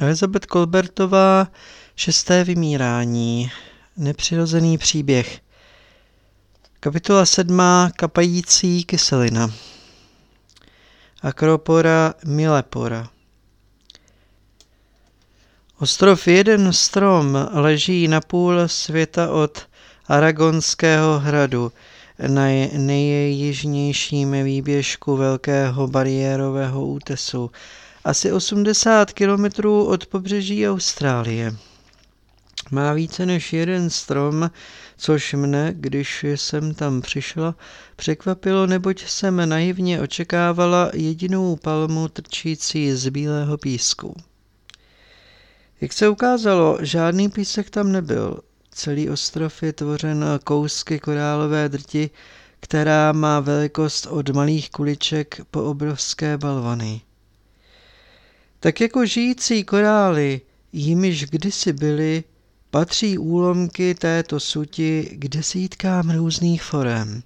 Elizabeth Kolbertová, Šesté vymírání, nepřirozený příběh. Kapitola sedmá, kapající kyselina. Akropora Milepora. Ostrov Jeden strom leží na půl světa od Aragonského hradu na nejjižnějším výběžku velkého bariérového útesu, asi 80 kilometrů od pobřeží Austrálie. Má více než jeden strom, což mne, když jsem tam přišla, překvapilo, neboť jsem naivně očekávala jedinou palmu trčící z bílého písku. Jak se ukázalo, žádný písek tam nebyl. Celý ostrov je tvořen kousky korálové drti, která má velikost od malých kuliček po obrovské balvany. Tak jako žijící korály, jimiž kdysi byly, patří úlomky této suti k desítkám různých forem.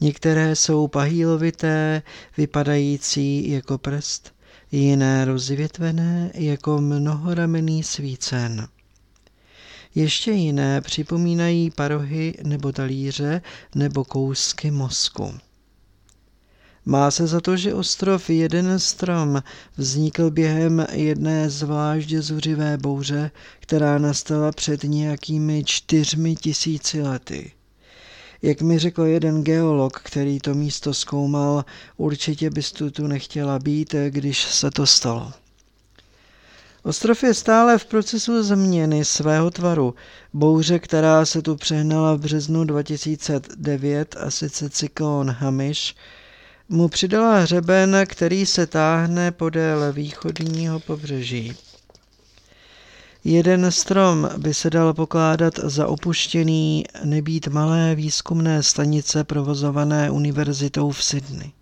Některé jsou pahýlovité, vypadající jako prst, jiné rozvětvené jako mnohoramenný svícen. Ještě jiné připomínají parohy nebo talíře nebo kousky mozku. Má se za to, že ostrov Jeden strom vznikl během jedné zvlášť zuřivé bouře, která nastala před nějakými čtyřmi tisíci lety. Jak mi řekl jeden geolog, který to místo zkoumal, určitě bys tu, tu nechtěla být, když se to stalo. Ostrov je stále v procesu změny svého tvaru. Bouře, která se tu přehnala v březnu 2009, a sice cyklon Hamish, mu přidala hřeben, který se táhne podél východního pobřeží. Jeden strom by se dal pokládat za opuštěný, nebýt malé výzkumné stanice provozované univerzitou v Sydney.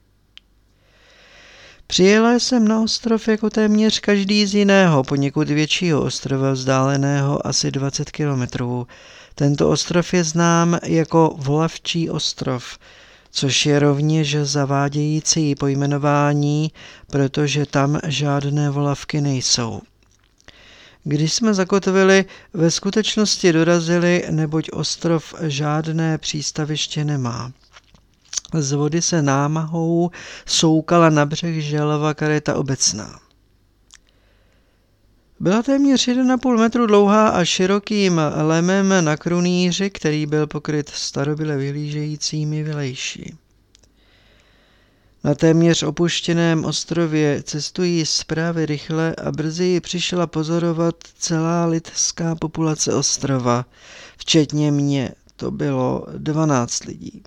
Přijela jsem na ostrov jako téměř každý z jiného, poněkud většího ostrova vzdáleného asi 20 kilometrů. Tento ostrov je znám jako Volavčí ostrov, což je rovněž zavádějící pojmenování, protože tam žádné volavky nejsou. Když jsme zakotvili, ve skutečnosti dorazili, neboť ostrov žádné přístaviště nemá. Z vody se námahou soukala na břeh želva kareta obecná. Byla téměř 1,5 metru dlouhá a širokým lemem na krunýři, který byl pokryt starobyle vyhlížejícími vylejší. Na téměř opuštěném ostrově cestují zprávy rychle a brzy přišla pozorovat celá lidská populace ostrova, včetně mě, to bylo 12 lidí.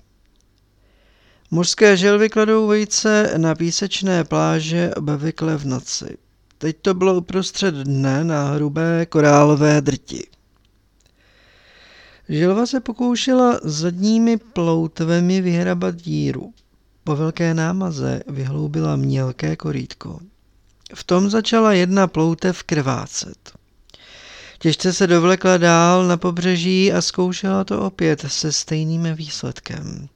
Mořské želvy kladou vejce na písečné pláže obvykle v noci. Teď to bylo uprostřed dne na hrubé korálové drti. Želva se pokoušela zadními ploutvemi vyhrabat díru. Po velké námaze vyhloubila mělké korítko. V tom začala jedna ploutev krvácet. Těžce se dovlekla dál na pobřeží a zkoušela to opět se stejným výsledkem.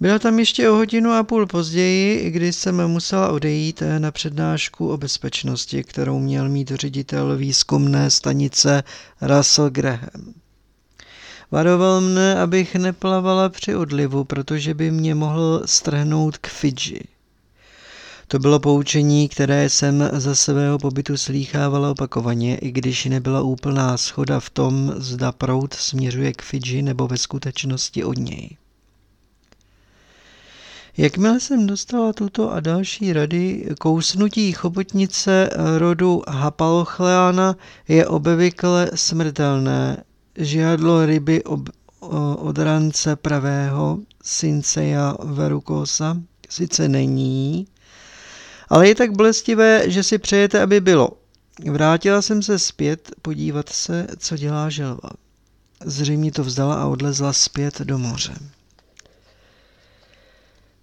Byla tam ještě o hodinu a půl později, kdy jsem musela odejít na přednášku o bezpečnosti, kterou měl mít ředitel výzkumné stanice Russell Graham. Varoval mne, abych neplavala při odlivu, protože by mě mohl strhnout k Fidži. To bylo poučení, které jsem za svého pobytu slýchávala opakovaně, i když nebyla úplná schoda v tom, zda prout směřuje k Fidži nebo ve skutečnosti od něj. Jakmile jsem dostala tuto a další rady, kousnutí chobotnice rodu Hapalochleana je obvykle smrtelné. Žihadlo ryby ob, od rance pravého Synceia verucosa sice není, ale je tak bolestivé, že si přejete, aby bylo. Vrátila jsem se zpět podívat se, co dělá želva. Zřejmě to vzdala a odlezla zpět do moře.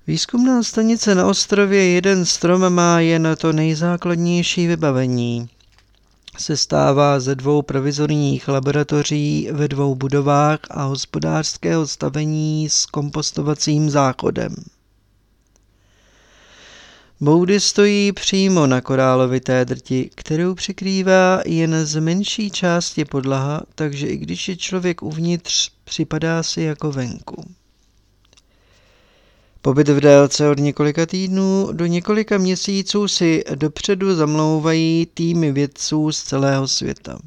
Výzkumná stanice na ostrově Jeden strom má jen to nejzákladnější vybavení. Sestává ze dvou provizorních laboratoří ve dvou budovách a hospodářského stavení s kompostovacím záchodem. Boudy stojí přímo na korálovité drti, kterou přikrývá jen z menší části podlaha, takže i když je člověk uvnitř, připadá si jako venku. Pobyt v délce od několika týdnů do několika měsíců si dopředu zamlouvají týmy vědců z celého světa.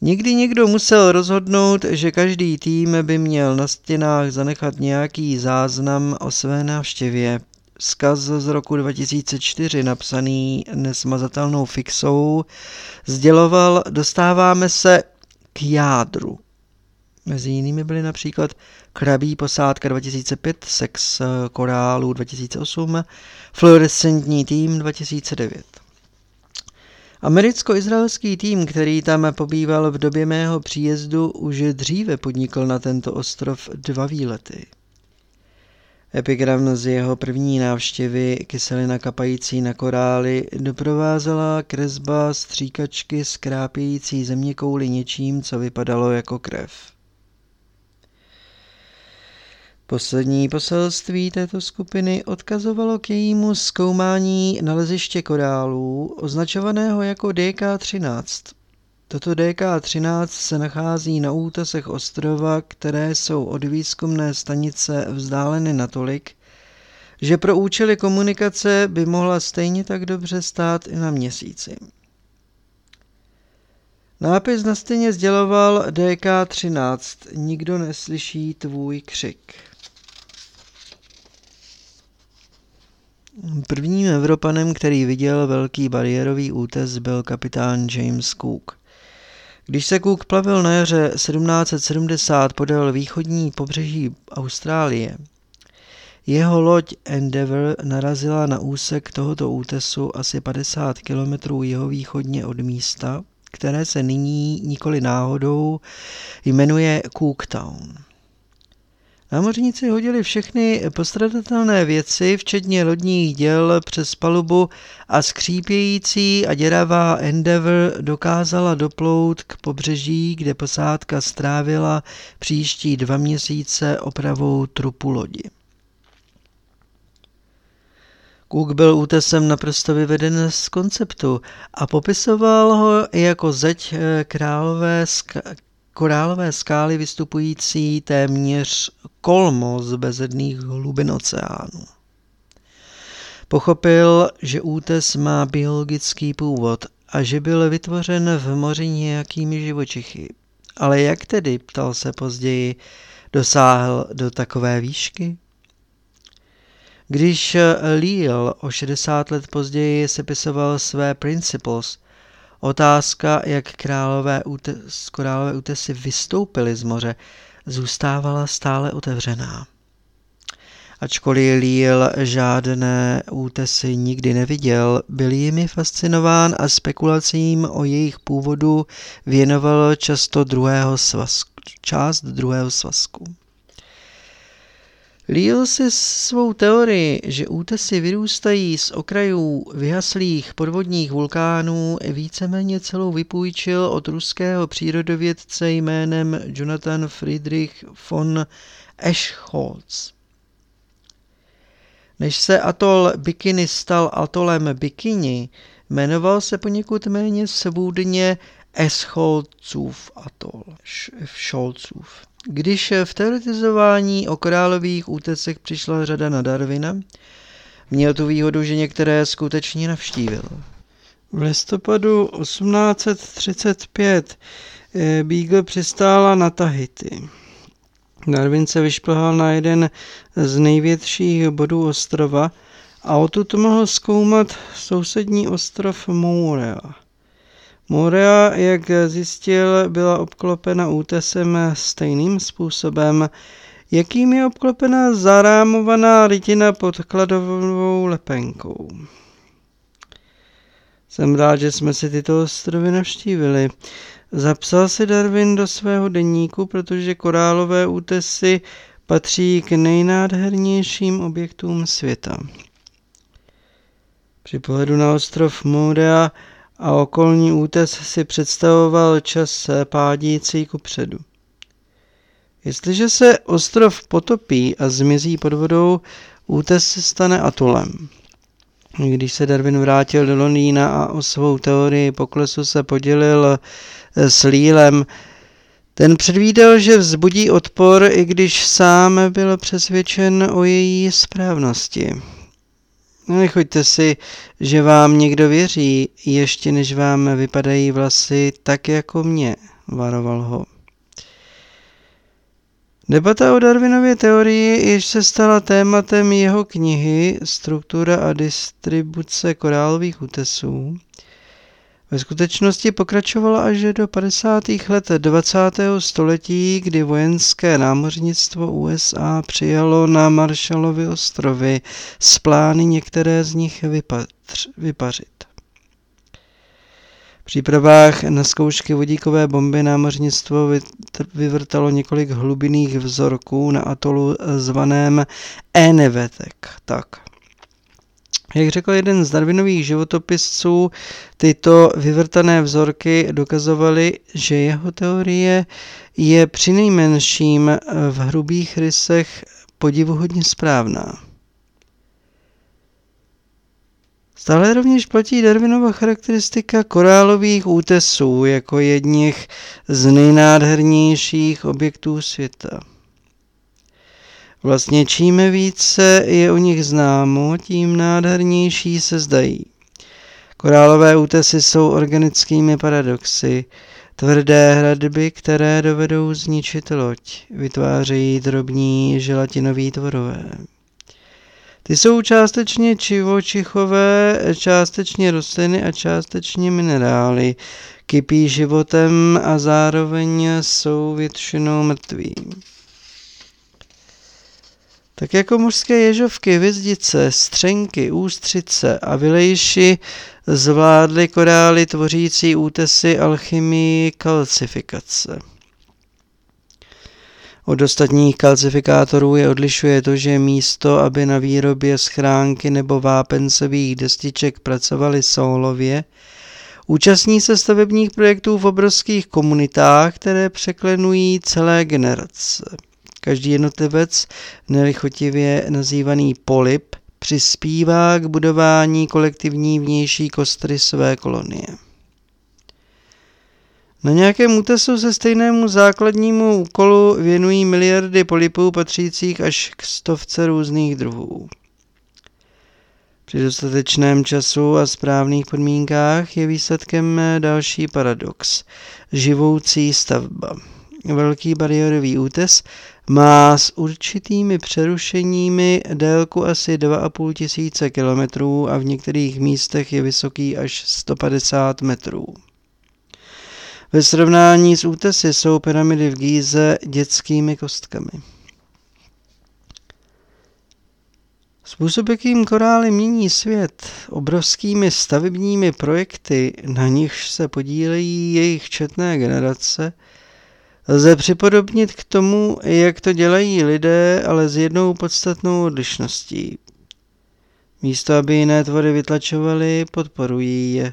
Nikdy někdo musel rozhodnout, že každý tým by měl na stěnách zanechat nějaký záznam o své návštěvě. Skaz z roku 2004, napsaný nesmazatelnou fixou, sděloval, dostáváme se k jádru. Mezi jinými byly například Krabí posádka 2005, Sex korálu 2008, Fluorescentní tým 2009. Americko-izraelský tým, který tam pobýval v době mého příjezdu, už dříve podnikl na tento ostrov dva výlety. Epigram z jeho první návštěvy, kyselina kapající na korály, doprovázela kresba stříkačky skrápějící země kouli něčím, co vypadalo jako krev. Poslední poselství této skupiny odkazovalo k jejímu zkoumání naleziště korálů, označovaného jako DK-13. Toto DK-13 se nachází na útesech ostrova, které jsou od výzkumné stanice vzdáleny natolik, že pro účely komunikace by mohla stejně tak dobře stát i na měsíci. Nápis na stěně sděloval DK-13, nikdo neslyší tvůj křik. Prvním Evropanem, který viděl velký bariérový útes, byl kapitán James Cook. Když se Cook plavil na jaře 1770 podél východní pobřeží Austrálie, jeho loď Endeavour narazila na úsek tohoto útesu asi 50 kilometrů jihovýchodně od místa, které se nyní nikoli náhodou jmenuje Cooktown. Námořníci hodili všechny postradatelné věci, včetně lodních děl, přes palubu a skřípějící a děravá Endeavour dokázala doplout k pobřeží, kde posádka strávila příští dva měsíce opravou trupu lodi. Cook byl útesem naprosto vyveden z konceptu a popisoval ho jako zeď eh, králové korálové skály vystupující téměř kolmo z bezedných hlubin oceánu. Pochopil, že útes má biologický původ a že byl vytvořen v moři nějakými živočichy. Ale jak tedy, ptal se později, dosáhl do takové výšky? Když Leal o 60 let později sepisoval své Principles, Otázka, jak králové, útes, korálové útesy vystoupily z moře, zůstávala stále otevřená. Ačkoliv Líl žádné útesy nikdy neviděl, byl jimi fascinován a spekulacím o jejich původu věnoval často druhého svazku, část druhého svazku. Líl si svou teorii, že útesy vyrůstají z okrajů vyhaslých podvodních vulkánů, víceméně celou vypůjčil od ruského přírodovědce jménem Jonathan Friedrich von Eschholz. Než se atol Bikini stal atolem Bikini, jmenoval se poněkud méně svůdně Escholzův atol. Scholzův. Když v teoretizování o králových útecech přišla řada na Darwina, měl tu výhodu, že některé skutečně navštívil. V listopadu 1835 eh, Beagle přistála na Tahiti. Darwin se vyšplhal na jeden z největších bodů ostrova a odtud mohl zkoumat sousední ostrov Moorea. Morea, jak zjistil, byla obklopena útesem stejným způsobem, jakým je obklopena zarámovaná rytina podkladovou lepenkou. Jsem rád, že jsme si tyto ostrovy navštívili. Zapsal si Darwin do svého denníku, protože korálové útesy patří k nejnádhernějším objektům světa. Při pohledu na ostrov Morea a okolní útes si představoval čas pádící ku předu. Jestliže se ostrov potopí a zmizí pod vodou, útes se stane atolem. Když se Darwin vrátil do Londýna a o svou teorii poklesu se podělil s Lílem, ten předvídal, že vzbudí odpor, i když sám byl přesvědčen o její správnosti. Nechoďte si, že vám někdo věří, ještě než vám vypadají vlasy tak jako mě, varoval ho. Debata o Darwinově teorii již se stala tématem jeho knihy Struktura a distribuce korálových útesů. Ve skutečnosti pokračovala až do 50. let 20. století, kdy vojenské námořnictvo USA přijalo na Marshallovy ostrovy s plány některé z nich vypatř, vypařit přípravách na zkoušky vodíkové bomby námořnictvo vyvrtalo několik hlubinných vzorků na atolu zvaném Enevetek. Tak. Jak řekl jeden z Darwinových životopisců, tyto vyvrtané vzorky dokazovaly, že jeho teorie je přinejmenším v hrubých rysech podivuhodně správná. Stále rovněž platí Darwinova charakteristika korálových útesů jako jedních z nejnádhernějších objektů světa. Vlastně čím více je o nich známo, tím nádhernější se zdají. Korálové útesy jsou organickými paradoxy, tvrdé hradby, které dovedou zničit loď, vytvářejí drobní želatinoví tvorové. Ty jsou částečně čivočichové, částečně rostliny a částečně minerály. Kypí životem a zároveň jsou většinou mrtví. Tak jako mužské ježovky, vězdice, střenky, ústřice a vylejši zvládly korály tvořící útesy alchymii kalcifikace. Od ostatních kalcifikátorů je odlišuje to, že místo, aby na výrobě schránky nebo vápencových destiček pracovali soulově, účastní se stavebních projektů v obrovských komunitách, které překlenují celé generace. Každý jednotlivec, nelichotivě nazývaný polip, přispívá k budování kolektivní vnější kostry své kolonie. Na nějakém útesu se stejnému základnímu úkolu věnují miliardy polipů patřících až k stovce různých druhů. Při dostatečném času a správných podmínkách je výsledkem další paradox. Živoucí stavba. Velký bariérový útes má s určitými přerušeními délku asi 2,5 tisíce kilometrů a v některých místech je vysoký až 150 metrů. Ve srovnání s útesy jsou pyramidy v Gíze dětskými kostkami. Způsob, jakým korály mění svět, obrovskými stavebními projekty, na nichž se podílejí jejich četné generace, lze připodobnit k tomu, jak to dělají lidé, ale s jednou podstatnou odlišností. Místo, aby jiné tvory vytlačovaly, podporují je.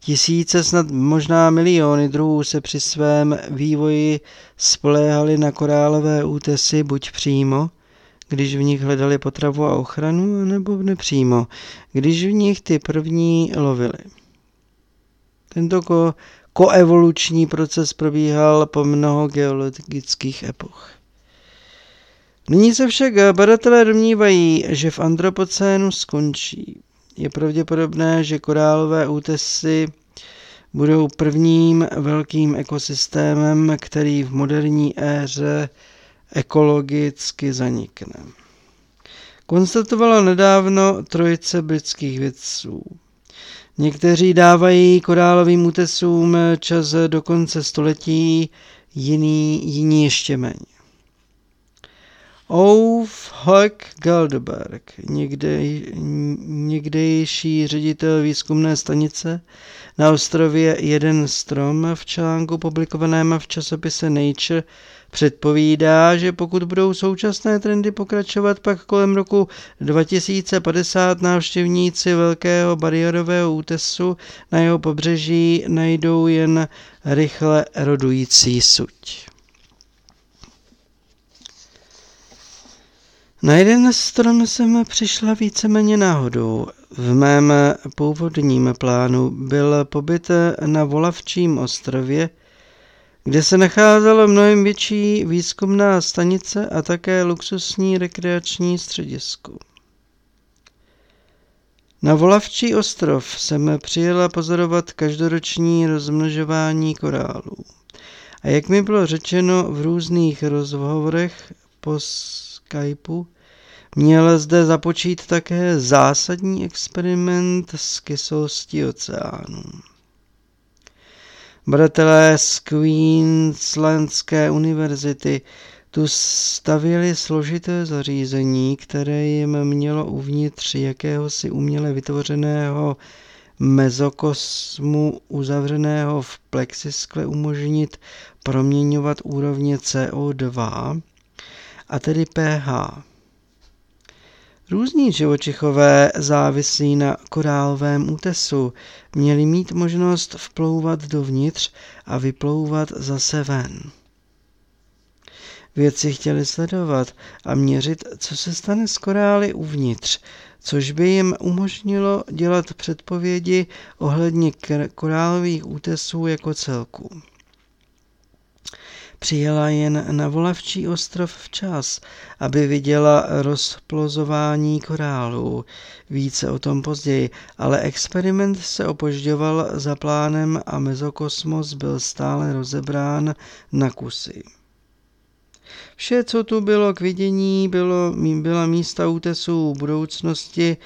Tisíce, snad možná miliony druhů se při svém vývoji spoléhali na korálové útesy buď přímo, když v nich hledali potravu a ochranu, nebo nepřímo, když v nich ty první lovili. Tento koevoluční proces probíhal po mnoho geologických epoch. Nyní se však badatelé domnívají, že v antropocénu skončí je pravděpodobné, že korálové útesy budou prvním velkým ekosystémem, který v moderní éře ekologicky zanikne. Konstatovala nedávno trojice britských vědců. Někteří dávají korálovým útesům čas do konce století, jiní, jiní ještě méně. Ouf Hoek Gelderberg, někdej, někdejší ředitel výzkumné stanice na ostrově Jeden strom v článku publikovaném v časopise Nature předpovídá, že pokud budou současné trendy pokračovat, pak kolem roku 2050 návštěvníci velkého bariérového útesu na jeho pobřeží najdou jen rychle erodující suť. Na jeden strom jsem přišla víceméně náhodou. V mém původním plánu byl pobyt na Volavčím ostrově, kde se nacházela mnohem větší výzkumná stanice a také luxusní rekreační středisko. Na Volavčí ostrov jsem přijela pozorovat každoroční rozmnožování korálů. A jak mi bylo řečeno v různých rozhovorech po Skypeu, měl zde započít také zásadní experiment s kyselostí oceánu. Bratelé z Queenslandské univerzity tu stavěli složité zařízení, které jim mělo uvnitř jakéhosi uměle vytvořeného mezokosmu uzavřeného v plexiskle umožnit proměňovat úrovně CO2, a tedy pH. Různí živočichové závislí na korálovém útesu měli mít možnost vplouvat dovnitř a vyplouvat zase ven. Vědci chtěli sledovat a měřit, co se stane s korály uvnitř, což by jim umožnilo dělat předpovědi ohledně korálových útesů jako celku. Přijela jen na Volavčí ostrov včas, aby viděla rozplozování korálů. Více o tom později, ale experiment se opožďoval za plánem a mezokosmos byl stále rozebrán na kusy. Vše, co tu bylo k vidění, bylo, byla místa útesů budoucnosti,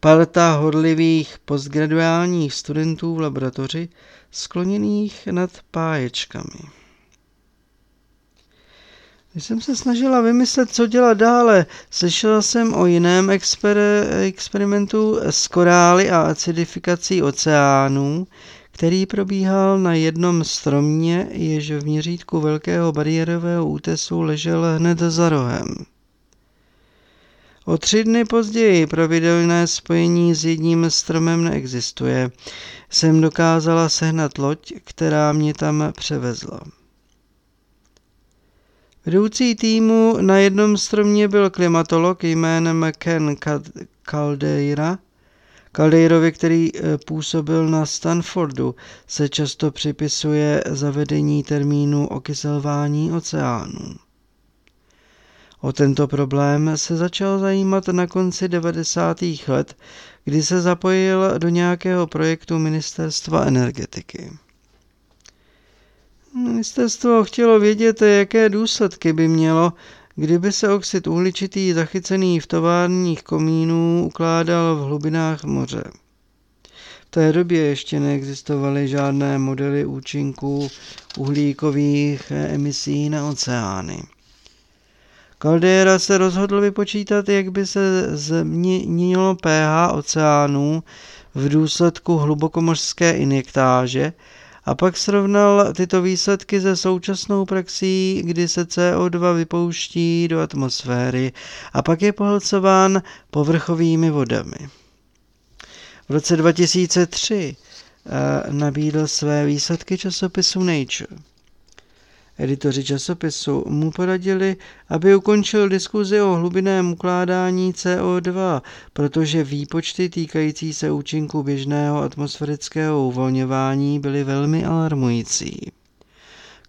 parta hodlivých postgraduálních studentů v laboratoři, skloněných nad páječkami. Když jsem se snažila vymyslet, co dělat dále, slyšela jsem o jiném exper- experimentu s korály a acidifikací oceánů, který probíhal na jednom stromě, jež v měřítku velkého bariérového útesu ležel hned za rohem. O tři dny později pravidelné spojení s jedním stromem neexistuje. Jsem dokázala sehnat loď, která mě tam převezla. Vedoucí týmu na jednom stromě byl klimatolog jménem Ken Caldeira. Caldeirovi, který eh, působil na Stanfordu, se často připisuje zavedení termínu okyselování oceánů. O tento problém se začal zajímat na konci 90. let, kdy se zapojil do nějakého projektu Ministerstva energetiky. Ministerstvo chtělo vědět, jaké důsledky by mělo, kdyby se oxid uhličitý zachycený v továrních komínů ukládal v hlubinách moře. V té době ještě neexistovaly žádné modely účinků uhlíkových emisí na oceány. Caldera se rozhodl vypočítat, jak by se změnilo pH oceánů v důsledku hlubokomořské injektáže a pak srovnal tyto výsledky se současnou praxí, kdy se CO2 vypouští do atmosféry a pak je pohlcován povrchovými vodami. V roce 2003 eh, nabídl své výsledky časopisu Nature. Editoři časopisu mu poradili, aby ukončil diskuzi o hlubinném ukládání CO2, protože výpočty týkající se účinku běžného atmosférického uvolňování byly velmi alarmující.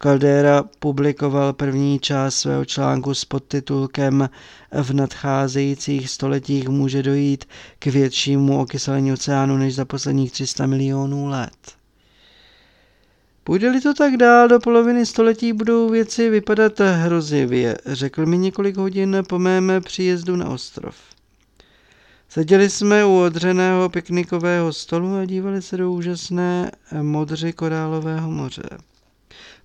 Caldera publikoval první část svého článku s podtitulkem V nadcházejících stoletích může dojít k většímu okyselení oceánu než za posledních 300 milionů let. Půjde-li to tak dál, do poloviny století budou věci vypadat hrozivě, řekl mi několik hodin po mém příjezdu na ostrov. Seděli jsme u odřeného piknikového stolu a dívali se do úžasné modři korálového moře.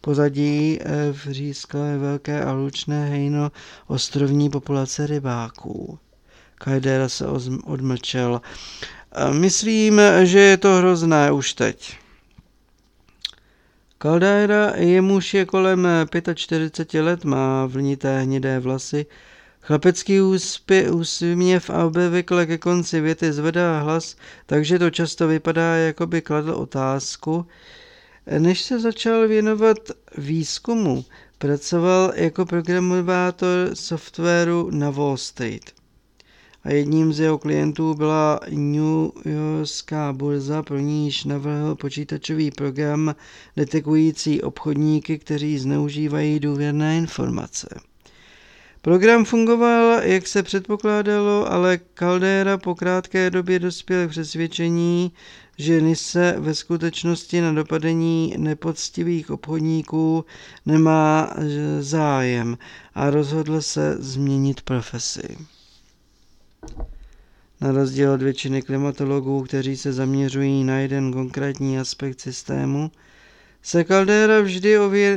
Pozadí eh, vřísklé velké a lučné hejno ostrovní populace rybáků. Kajdera se odmlčel. Myslím, že je to hrozné už teď. Caldera je muž je kolem 45 let, má vlnité hnědé vlasy, Chlapecký úspě, úsměv a obvykle ke konci věty zvedá hlas, takže to často vypadá, jako by kladl otázku. Než se začal věnovat výzkumu, pracoval jako programovátor softwaru na Wall Street. A jedním z jeho klientů byla New Yorkská burza, pro níž navrhl počítačový program detekující obchodníky, kteří zneužívají důvěrné informace. Program fungoval, jak se předpokládalo, ale Caldera po krátké době dospěl k přesvědčení, že Nise ve skutečnosti na dopadení nepoctivých obchodníků nemá zájem a rozhodl se změnit profesi. Na rozdíl od většiny klimatologů, kteří se zaměřují na jeden konkrétní aspekt systému, se Caldera vždy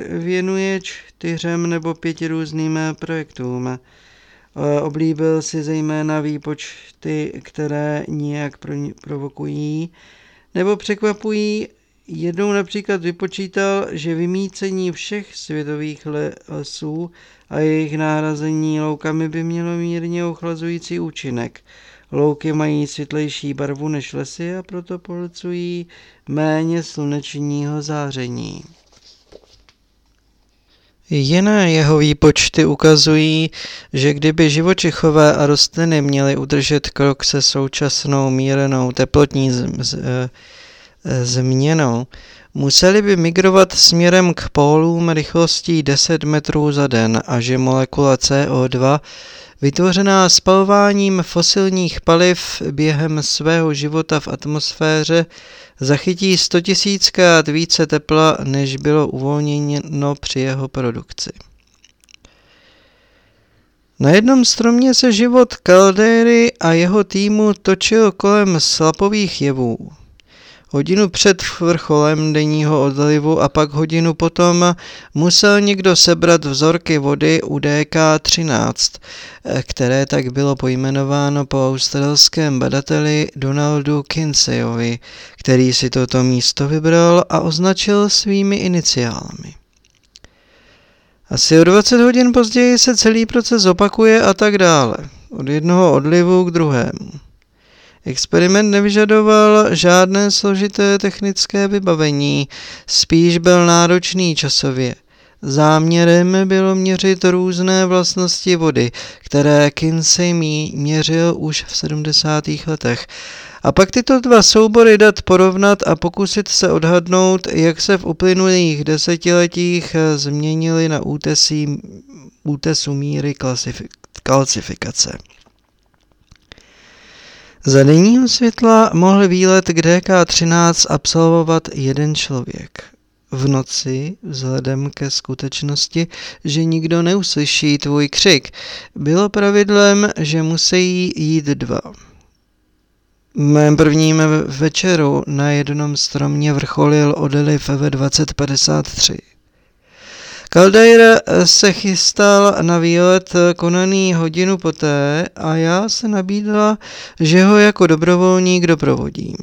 věnuje čtyřem nebo pěti různým projektům. E, oblíbil si zejména výpočty, které nijak provokují nebo překvapují. Jednou například vypočítal, že vymícení všech světových lesů a jejich nárazení loukami by mělo mírně ochlazující účinek. Louky mají světlejší barvu než lesy a proto polucují méně slunečního záření. Jiné jeho výpočty ukazují, že kdyby živočichové a rostliny měly udržet krok se současnou mírenou teplotní e, změnou, museli by migrovat směrem k pólům rychlostí 10 metrů za den a že molekula CO2 vytvořená spalováním fosilních paliv během svého života v atmosféře, zachytí 100 tisíckrát více tepla, než bylo uvolněno při jeho produkci. Na jednom stromě se život Caldéry a jeho týmu točil kolem slapových jevů. Hodinu před vrcholem denního odlivu a pak hodinu potom musel někdo sebrat vzorky vody u DK-13, které tak bylo pojmenováno po australském badateli Donaldu Kinseyovi, který si toto místo vybral a označil svými iniciálami. Asi o 20 hodin později se celý proces opakuje a tak dále, od jednoho odlivu k druhému. Experiment nevyžadoval žádné složité technické vybavení, spíš byl náročný časově. Záměrem bylo měřit různé vlastnosti vody, které Kinsey měřil už v 70. letech. A pak tyto dva soubory dat porovnat a pokusit se odhadnout, jak se v uplynulých desetiletích změnily na útesí, útesu míry kalcifikace. Za denního světla mohl výlet k DK-13 absolvovat jeden člověk. V noci, vzhledem ke skutečnosti, že nikdo neuslyší tvůj křik, bylo pravidlem, že musí jít dva. V mém prvním večeru na jednom stromě vrcholil odliv ve 2053. Caldeira se chystal na výlet konaný hodinu poté a já se nabídla, že ho jako dobrovolník doprovodím.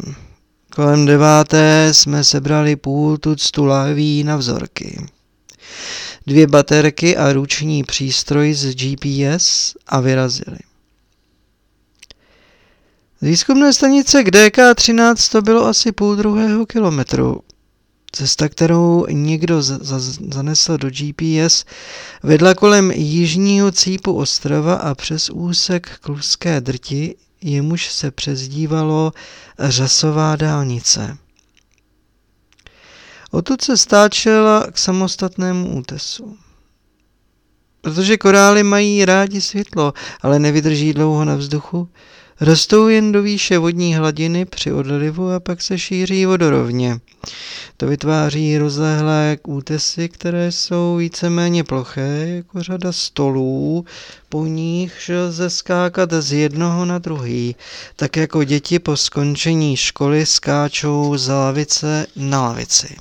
Kolem deváté jsme sebrali půl tuctu láví na vzorky. Dvě baterky a ruční přístroj z GPS a vyrazili. Z výzkumné stanice k DK13 to bylo asi půl druhého kilometru. Cesta, kterou někdo zanesl do GPS, vedla kolem jižního cípu ostrova a přes úsek kluské drti, jemuž se přezdívalo řasová dálnice. Odtud se stáčela k samostatnému útesu. Protože korály mají rádi světlo, ale nevydrží dlouho na vzduchu, Rostou jen do výše vodní hladiny při odlivu a pak se šíří vodorovně. To vytváří rozlehlé útesy, které jsou víceméně ploché, jako řada stolů, po nich lze skákat z jednoho na druhý, tak jako děti po skončení školy skáčou z lavice na lavici.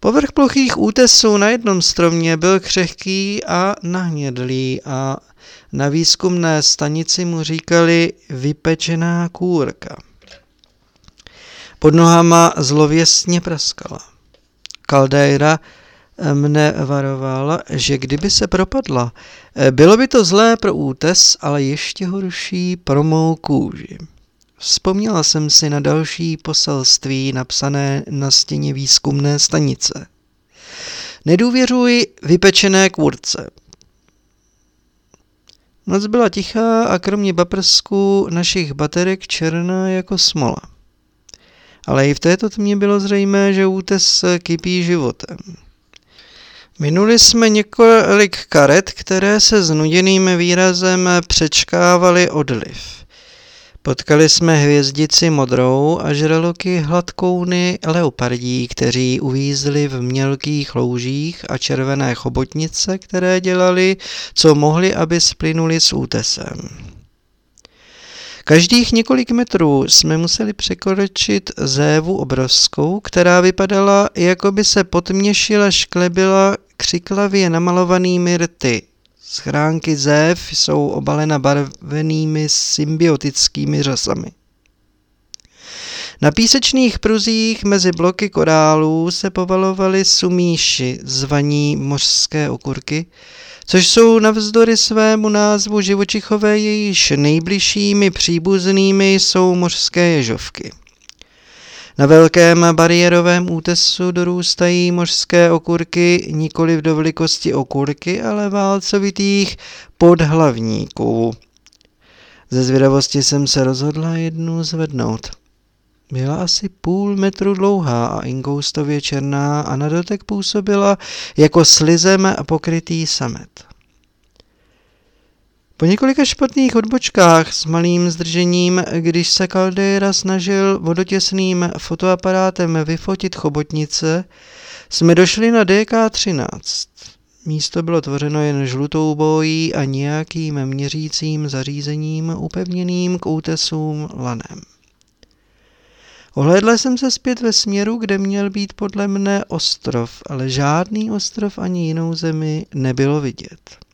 Povrch plochých útesů na jednom stromě byl křehký a nahnědlý a na výzkumné stanici mu říkali vypečená kůrka. Pod nohama zlověstně praskala. Caldeira eh, mne varoval, že kdyby se propadla, bylo by to zlé pro útes, ale ještě horší pro mou kůži. Vzpomněla jsem si na další poselství napsané na stěně výzkumné stanice. Nedůvěřuj vypečené kůrce. Noc byla tichá a kromě baprsků našich baterek černá jako smola. Ale i v této tmě bylo zřejmé, že útes kypí životem. Minuli jsme několik karet, které se znuděným výrazem přečkávaly odliv. Potkali jsme hvězdici modrou a žraloky hladkouny leopardí, kteří uvízli v mělkých loužích a červené chobotnice, které dělali, co mohli, aby splynuli s útesem. Každých několik metrů jsme museli překročit zévu obrovskou, která vypadala, jako by se potměšila šklebila křiklavě namalovanými rty. Schránky zév jsou obalena barvenými symbiotickými řasami. Na písečných pruzích mezi bloky korálů se povalovaly sumíši, zvaní mořské okurky, což jsou navzdory svému názvu živočichové, jejíž nejbližšími příbuznými jsou mořské ježovky. Na velkém bariérovém útesu dorůstají mořské okurky nikoli do velikosti okurky, ale válcovitých podhlavníků. Ze zvědavosti jsem se rozhodla jednu zvednout. Byla asi půl metru dlouhá a inkoustově černá a na dotek působila jako slizem pokrytý samet. Po několika špatných odbočkách s malým zdržením, když se Caldera snažil vodotěsným fotoaparátem vyfotit chobotnice, jsme došli na DK-13. Místo bylo tvořeno jen žlutou bojí a nějakým měřícím zařízením upevněným k útesům lanem. Ohlédla jsem se zpět ve směru, kde měl být podle mne ostrov, ale žádný ostrov ani jinou zemi nebylo vidět.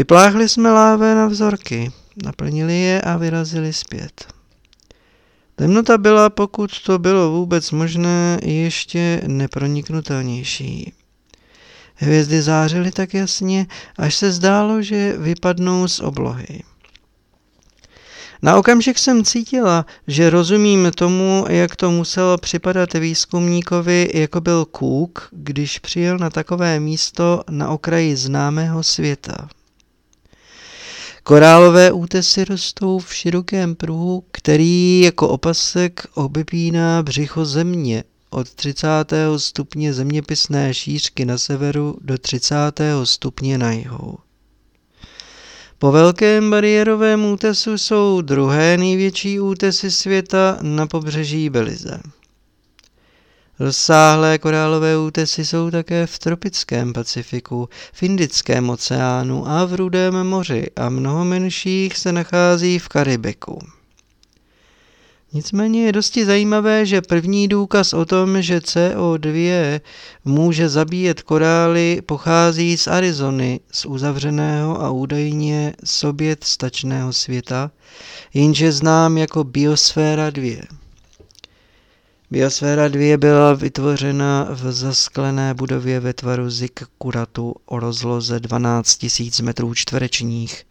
Vypláchli jsme láve na vzorky, naplnili je a vyrazili zpět. Temnota byla, pokud to bylo vůbec možné, ještě neproniknutelnější. Hvězdy zářily tak jasně, až se zdálo, že vypadnou z oblohy. Na okamžik jsem cítila, že rozumím tomu, jak to muselo připadat výzkumníkovi, jako byl Cook, když přijel na takové místo na okraji známého světa. Korálové útesy rostou v širokém pruhu, který jako opasek obepíná břicho země od 30. stupně zeměpisné šířky na severu do 30. stupně na jihu. Po velkém bariérovém útesu jsou druhé největší útesy světa na pobřeží Belize. Rozsáhlé korálové útesy jsou také v tropickém Pacifiku, v Indickém oceánu a v Rudém moři a mnoho menších se nachází v Karibiku. Nicméně je dosti zajímavé, že první důkaz o tom, že CO2 může zabíjet korály, pochází z Arizony, z uzavřeného a údajně sobět stačného světa, jenže znám jako biosféra 2. Biosféra 2 byla vytvořena v zasklené budově ve tvaru kuratu o rozloze 12 000 metrů čtverečních.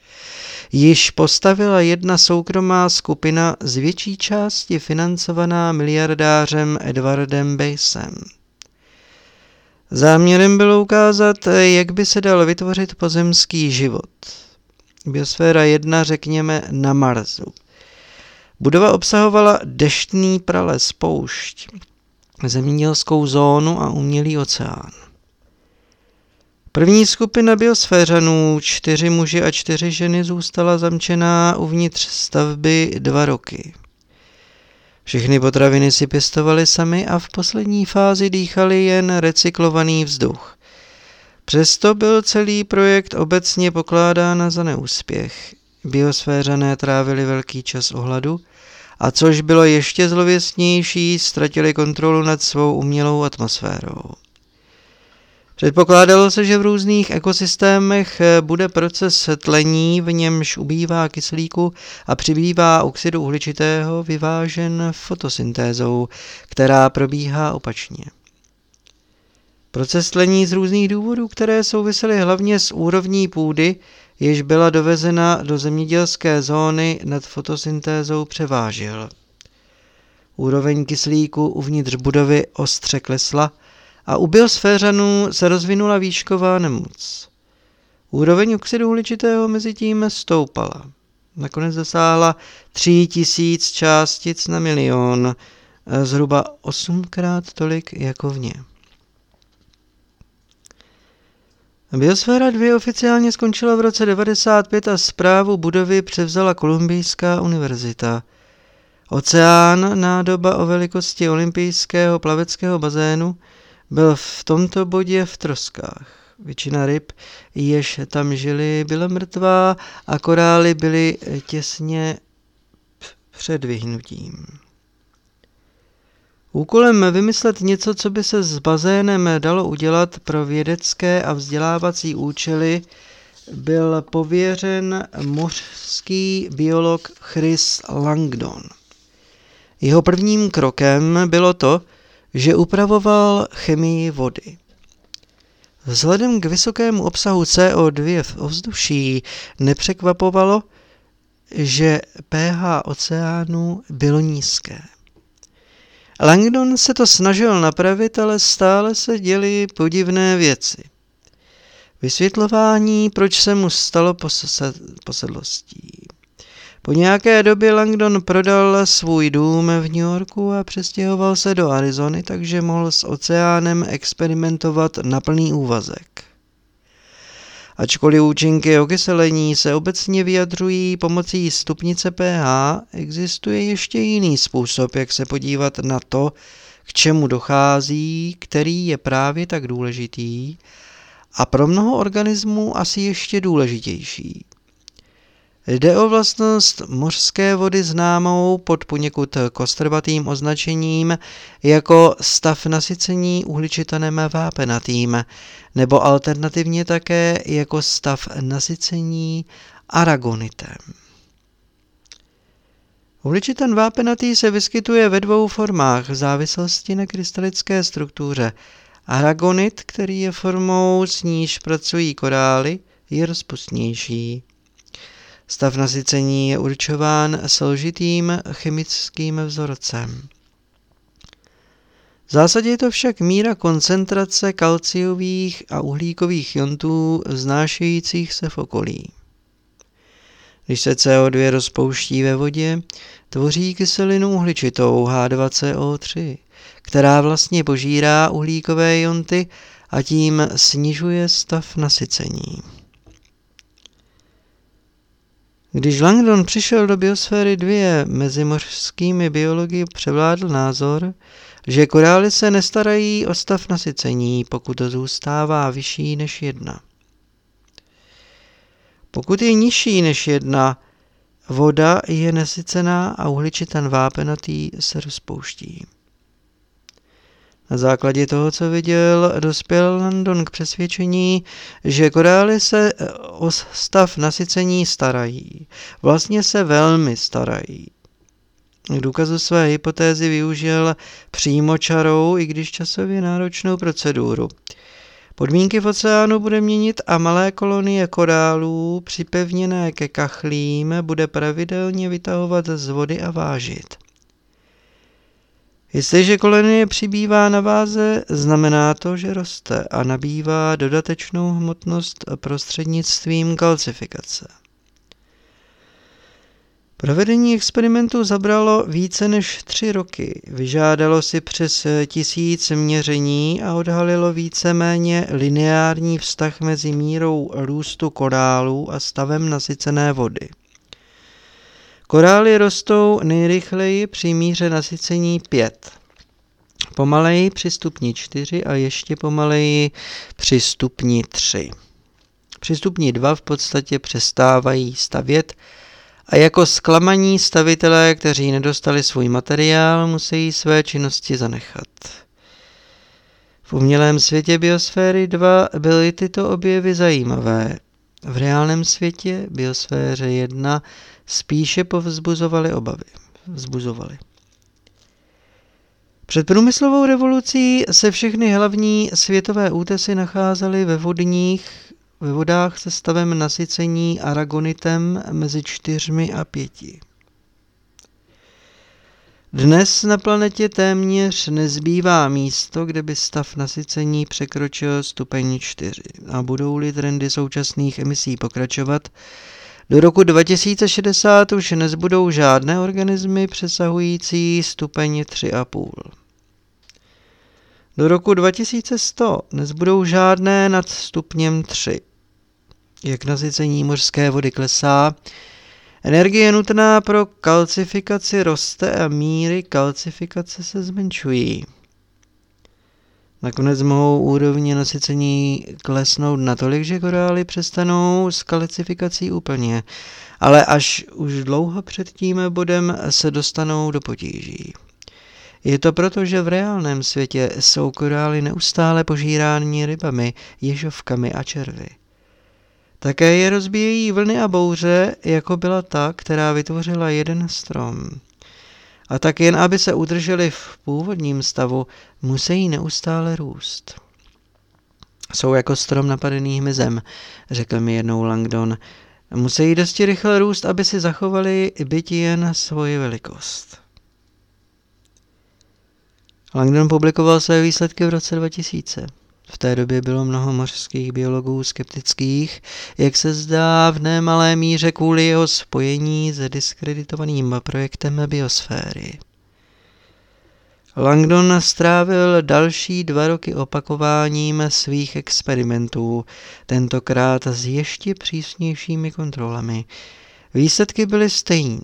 Již postavila jedna soukromá skupina z větší části financovaná miliardářem Edwardem Basem. Záměrem bylo ukázat, jak by se dal vytvořit pozemský život. Biosféra 1, řekněme, na Marsu. Budova obsahovala deštný prales poušť, zemědělskou zónu a umělý oceán. První skupina biosféřanů, čtyři muži a čtyři ženy, zůstala zamčená uvnitř stavby dva roky. Všechny potraviny si pěstovali sami a v poslední fázi dýchali jen recyklovaný vzduch. Přesto byl celý projekt obecně pokládán za neúspěch. Biosféřané trávili velký čas ohladu a což bylo ještě zlověstnější, ztratili kontrolu nad svou umělou atmosférou. Předpokládalo se, že v různých ekosystémech bude proces tlení, v němž ubývá kyslíku a přibývá oxidu uhličitého, vyvážen fotosyntézou, která probíhá opačně. Proces tlení z různých důvodů, které souvisely hlavně s úrovní půdy, jež byla dovezena do zemědělské zóny nad fotosyntézou převážil. Úroveň kyslíku uvnitř budovy ostře klesla a u biosféřanů se rozvinula výšková nemoc. Úroveň oxidu uhličitého mezi tím stoupala. Nakonec dosáhla 3000 částic na milion, zhruba osmkrát tolik jako v ně. Biosféra 2 oficiálně skončila v roce 95 a zprávu budovy převzala Kolumbijská univerzita. Oceán, nádoba o velikosti olympijského plaveckého bazénu, byl v tomto bodě v troskách. Většina ryb, jež tam žili, byla mrtvá a korály byly těsně před vyhnutím. Úkolem vymyslet něco, co by se s bazénem dalo udělat pro vědecké a vzdělávací účely, byl pověřen mořský biolog Chris Langdon. Jeho prvním krokem bylo to, že upravoval chemii vody. Vzhledem k vysokému obsahu CO2 v ovzduší nepřekvapovalo, že pH oceánu bylo nízké. Langdon se to snažil napravit, ale stále se děly podivné věci. Vysvětlování, proč se mu stalo posedlostí. Po nějaké době Langdon prodal svůj dům v New Yorku a přestěhoval se do Arizony, takže mohl s oceánem experimentovat na plný úvazek. Ačkoliv účinky okyselení se obecně vyjadřují pomocí stupnice pH, existuje ještě jiný způsob, jak se podívat na to, k čemu dochází, který je právě tak důležitý a pro mnoho organismů asi ještě důležitější. Jde o vlastnost mořské vody známou pod poněkud kostrbatým označením jako stav nasycení uhličitanem vápenatým, nebo alternativně také jako stav nasycení aragonitem. Uhličitan vápenatý se vyskytuje ve dvou formách v závislosti na krystalické struktuře. Aragonit, který je formou, s níž pracují korály, je rozpustnější. Stav nasycení je určován složitým chemickým vzorcem. V zásadě je to však míra koncentrace kalciových a uhlíkových iontů vznášejících se v okolí. Když se CO2 rozpouští ve vodě, tvoří kyselinu uhličitou H2CO3, která vlastně požírá uhlíkové ionty a tím snižuje stav nasycení. Když Langdon přišel do biosféry 2, mezi mořskými biology převládl názor, že korály se nestarají o stav nasycení, pokud to zůstává vyšší než jedna. Pokud je nižší než jedna, voda je nesycená a uhličitan vápenatý se rozpouští. Na základě toho, co viděl, dospěl Landon k přesvědčení, že korály se eh, o stav nasycení starají. Vlastně se velmi starají. K důkazu své hypotézy využil přímo čarou, i když časově náročnou proceduru. Podmínky v oceánu bude měnit a malé kolonie korálů, připevněné ke kachlím, bude pravidelně vytahovat z vody a vážit. Jestliže kolonie přibývá na váze, znamená to, že roste a nabývá dodatečnou hmotnost prostřednictvím kalcifikace. Provedení experimentu zabralo více než tři roky, vyžádalo si přes tisíc měření a odhalilo víceméně lineární vztah mezi mírou růstu korálů a stavem nasycené vody. Korály rostou nejrychleji při míře nasycení 5, pomaleji při stupni 4 a ještě pomaleji při stupni 3. Při stupni 2 v podstatě přestávají stavět a jako zklamaní stavitelé, kteří nedostali svůj materiál, musí své činnosti zanechat. V umělém světě biosféry 2 byly tyto objevy zajímavé. V reálném světě, biosféře 1, spíše povzbuzovaly obavy. Vzbuzovaly. Před průmyslovou revolucí se všechny hlavní světové útesy nacházely ve vodních, ve vodách se stavem nasycení aragonitem mezi čtyřmi a pěti. Dnes na planetě téměř nezbývá místo, kde by stav nasycení překročil stupeň 4 a budou-li trendy současných emisí pokračovat, do roku 2060 už nezbudou žádné organismy přesahující stupeň 3,5. Do roku 2100 nezbudou žádné nad stupněm 3. Jak nasycení mořské vody klesá, energie nutná pro kalcifikaci roste a míry kalcifikace se zmenšují. Nakonec mohou úrovně nasycení klesnout natolik, že korály přestanou s kalcifikací úplně, ale až už dlouho před tím bodem se dostanou do potíží. Je to proto, že v reálném světě jsou korály neustále požírány rybami, ježovkami a červy. Také je rozbíjejí vlny a bouře, jako byla ta, která vytvořila jeden strom. A tak jen aby se udrželi v původním stavu, musí neustále růst. Jsou jako strom napadený hmyzem, řekl mi jednou Langdon. Musí dosti rychle růst, aby si zachovali bytí jen svoji velikost. Langdon publikoval své výsledky v roce 2000. V té době bylo mnoho mořských biologů skeptických, jak se zdá v nemalé míře kvůli jeho spojení s diskreditovaným projektem biosféry. Langdon strávil další dva roky opakováním svých experimentů, tentokrát s ještě přísnějšími kontrolami. Výsledky byly stejné.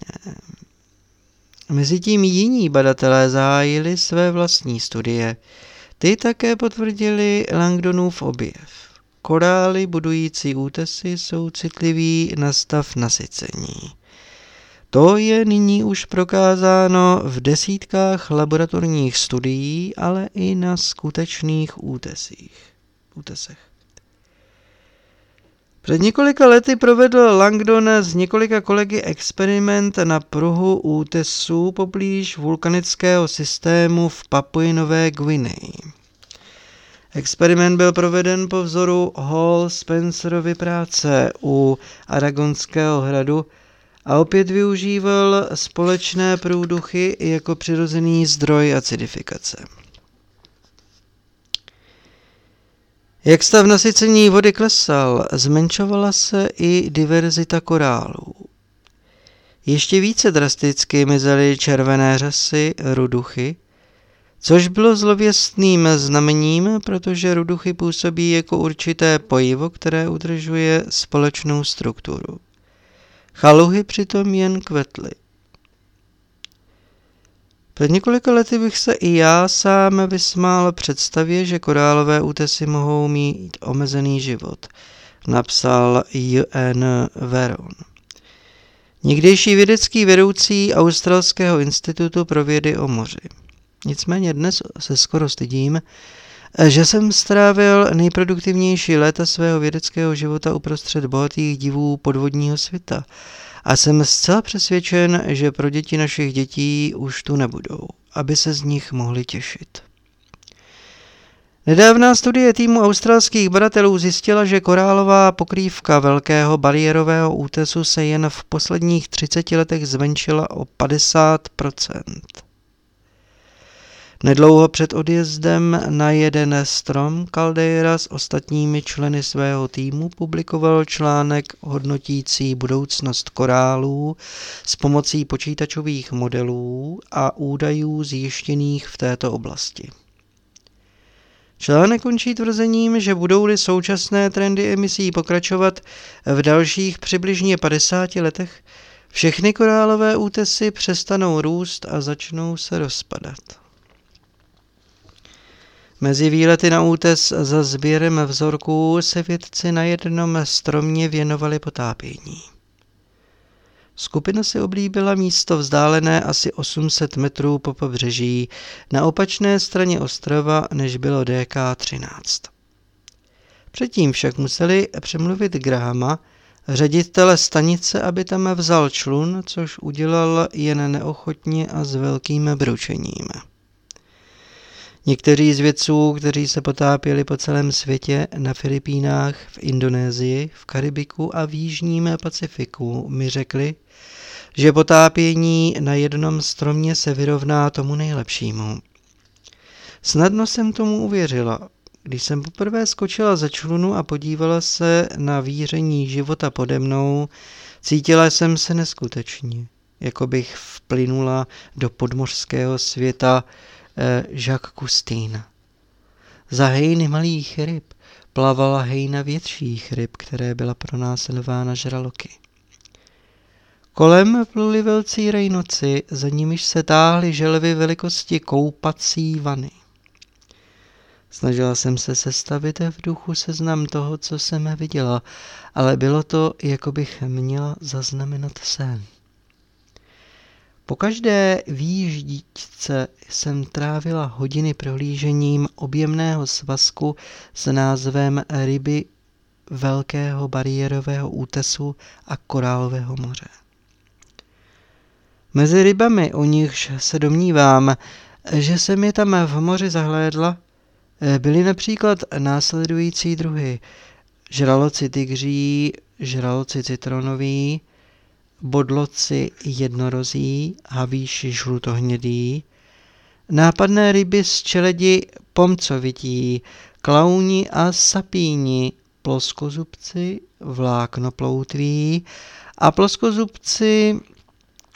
Mezitím jiní badatelé zahájili své vlastní studie. Ty také potvrdili Langdonův objev. Korály budující útesy jsou citliví na stav nasycení. To je nyní už prokázáno v desítkách laboratorních studií, ale i na skutečných útesích. útesech. Před několika lety provedl Langdon s několika kolegy experiment na pruhu útesu poblíž vulkanického systému v Papui Nové Guineji. Experiment byl proveden po vzoru Hall Spencerovy práce u Aragonského hradu a opět využíval společné průduchy jako přirozený zdroj acidifikace. Jak stav nasycení vody klesal, zmenšovala se i diverzita korálů. Ještě více drasticky mizely červené řasy, ruduchy, což bylo zlověstným znamením, protože ruduchy působí jako určité pojivo, které udržuje společnou strukturu. Chaluhy přitom jen kvetly. Před několika lety bych se i já sám vysmál představě, že korálové útesy mohou mít omezený život, napsal J.N. Veron. Někdejší vědecký vedoucí Australského institutu pro vědy o moři. Nicméně dnes se skoro stydím, že jsem strávil nejproduktivnější léta svého vědeckého života uprostřed bohatých divů podvodního světa a jsem zcela přesvědčen, že pro děti našich dětí už tu nebudou, aby se z nich mohli těšit. Nedávná studie týmu australských badatelů zjistila, že korálová pokrývka velkého bariérového útesu se jen v posledních 30 letech zmenšila o 50 Nedlouho před odjezdem na jeden strom Caldeira s ostatními členy svého týmu publikoval článek hodnotící budoucnost korálů s pomocí počítačových modelů a údajů zjištěných v této oblasti. Článek končí tvrzením, že budou-li současné trendy emisí pokračovat v dalších přibližně 50 letech, všechny korálové útesy přestanou růst a začnou se rozpadat. Mezi výlety na útes za sběrem vzorků se vědci na jednom stromě věnovali potápění. Skupina si oblíbila místo vzdálené asi 800 metrů po pobřeží na opačné straně ostrova, než bylo DK-13. Předtím však museli přemluvit Grahama, ředitele stanice, aby tam vzal člun, což udělal jen neochotně a s velkým bručením. Někteří z vědců, kteří se potápěli po celém světě, na Filipínách, v Indonésii, v Karibiku a v Jižním Pacifiku, mi řekli, že potápění na jednom stromě se vyrovná tomu nejlepšímu. Snadno jsem tomu uvěřila. Když jsem poprvé skočila ze člunu a podívala se na víření života pode mnou, cítila jsem se neskutečně, jako bych vplynula do podmořského světa Jacques Cousteau. Za hejny malých ryb plavala hejna větších ryb, které byla pronásledována žraloky. Kolem pluli velcí rejnoci, za nimiž se táhly želvy velikosti koupací vany. Snažila jsem se sestavit v duchu seznam toho, co jsem viděla, ale bylo to, jako bych měla zaznamenat sen. Po každé výjíždíčce jsem trávila hodiny prohlížením objemného svazku s názvem ryby velkého bariérového útesu a korálového moře. Mezi rybami, o nichž se domnívám, že jsem je tam v moři zahlédla, byly například následující druhy. Žraloci tygří, žraloci citronový, bodloci jednorozí, havíši žlutohnědý, nápadné ryby z čeledi pomcovití, klauni a sapíni, ploskozubci, vláknoploutví a ploskozubci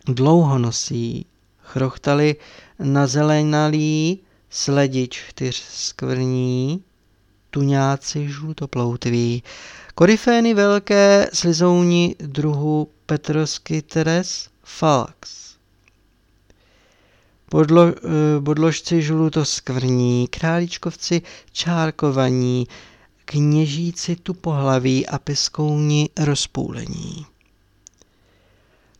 dlouhonosí, chrochtali na zelenalí, sledi čtyř skvrní, tuňáci žlutoploutví, koryfény velké slizouni druhu Petroskyteres falx. Podlo, eh, bodložci žlutoskvrní, králičkovci čárkovaní, kněžíci tupohlaví a piskouni rozpůlení.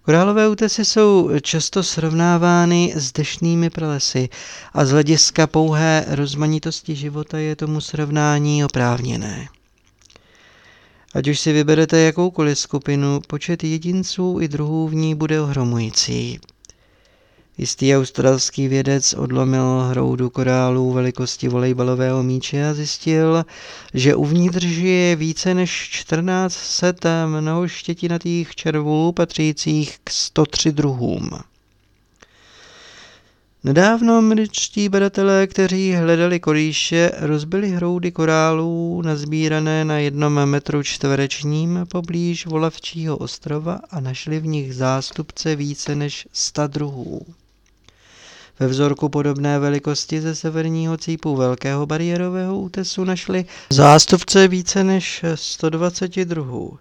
Korálové útesy jsou často srovnávány s deštnými pralesy a z hlediska pouhé rozmanitosti života je tomu srovnání oprávněné. Ať už si vyberete jakoukoliv skupinu, počet jedinců i druhů v ní bude ohromující. Jistý australský vědec odlomil hroudu korálů velikosti volejbalového míče a zjistil, že uvnitř je více než 1400 mnoho štětinatých červů patřících k 103 druhům. Nedávno američtí badatelé, kteří hledali kolíše, rozbili hroudy korálů nazbírané na jednom metru čtverečním poblíž Volavčího ostrova a našli v nich zástupce více než sta druhů. Ve vzorku podobné velikosti ze severního cípu Velkého bariérového útesu našli zástupce více než 120 druhů.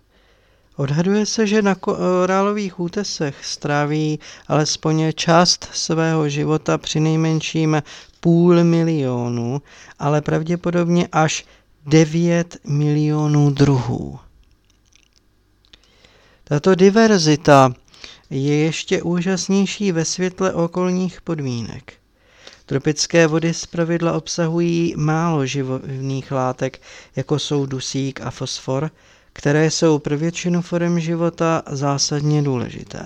Odhaduje se, že na korálových útesech stráví alespoň část svého života při nejmenším půl milionu, ale pravděpodobně až 9 milionů druhů. Tato diverzita je ještě úžasnější ve světle okolních podmínek. Tropické vody zpravidla obsahují málo živovných látek, jako jsou dusík a fosfor, které jsou pro většinu forem života zásadně důležité.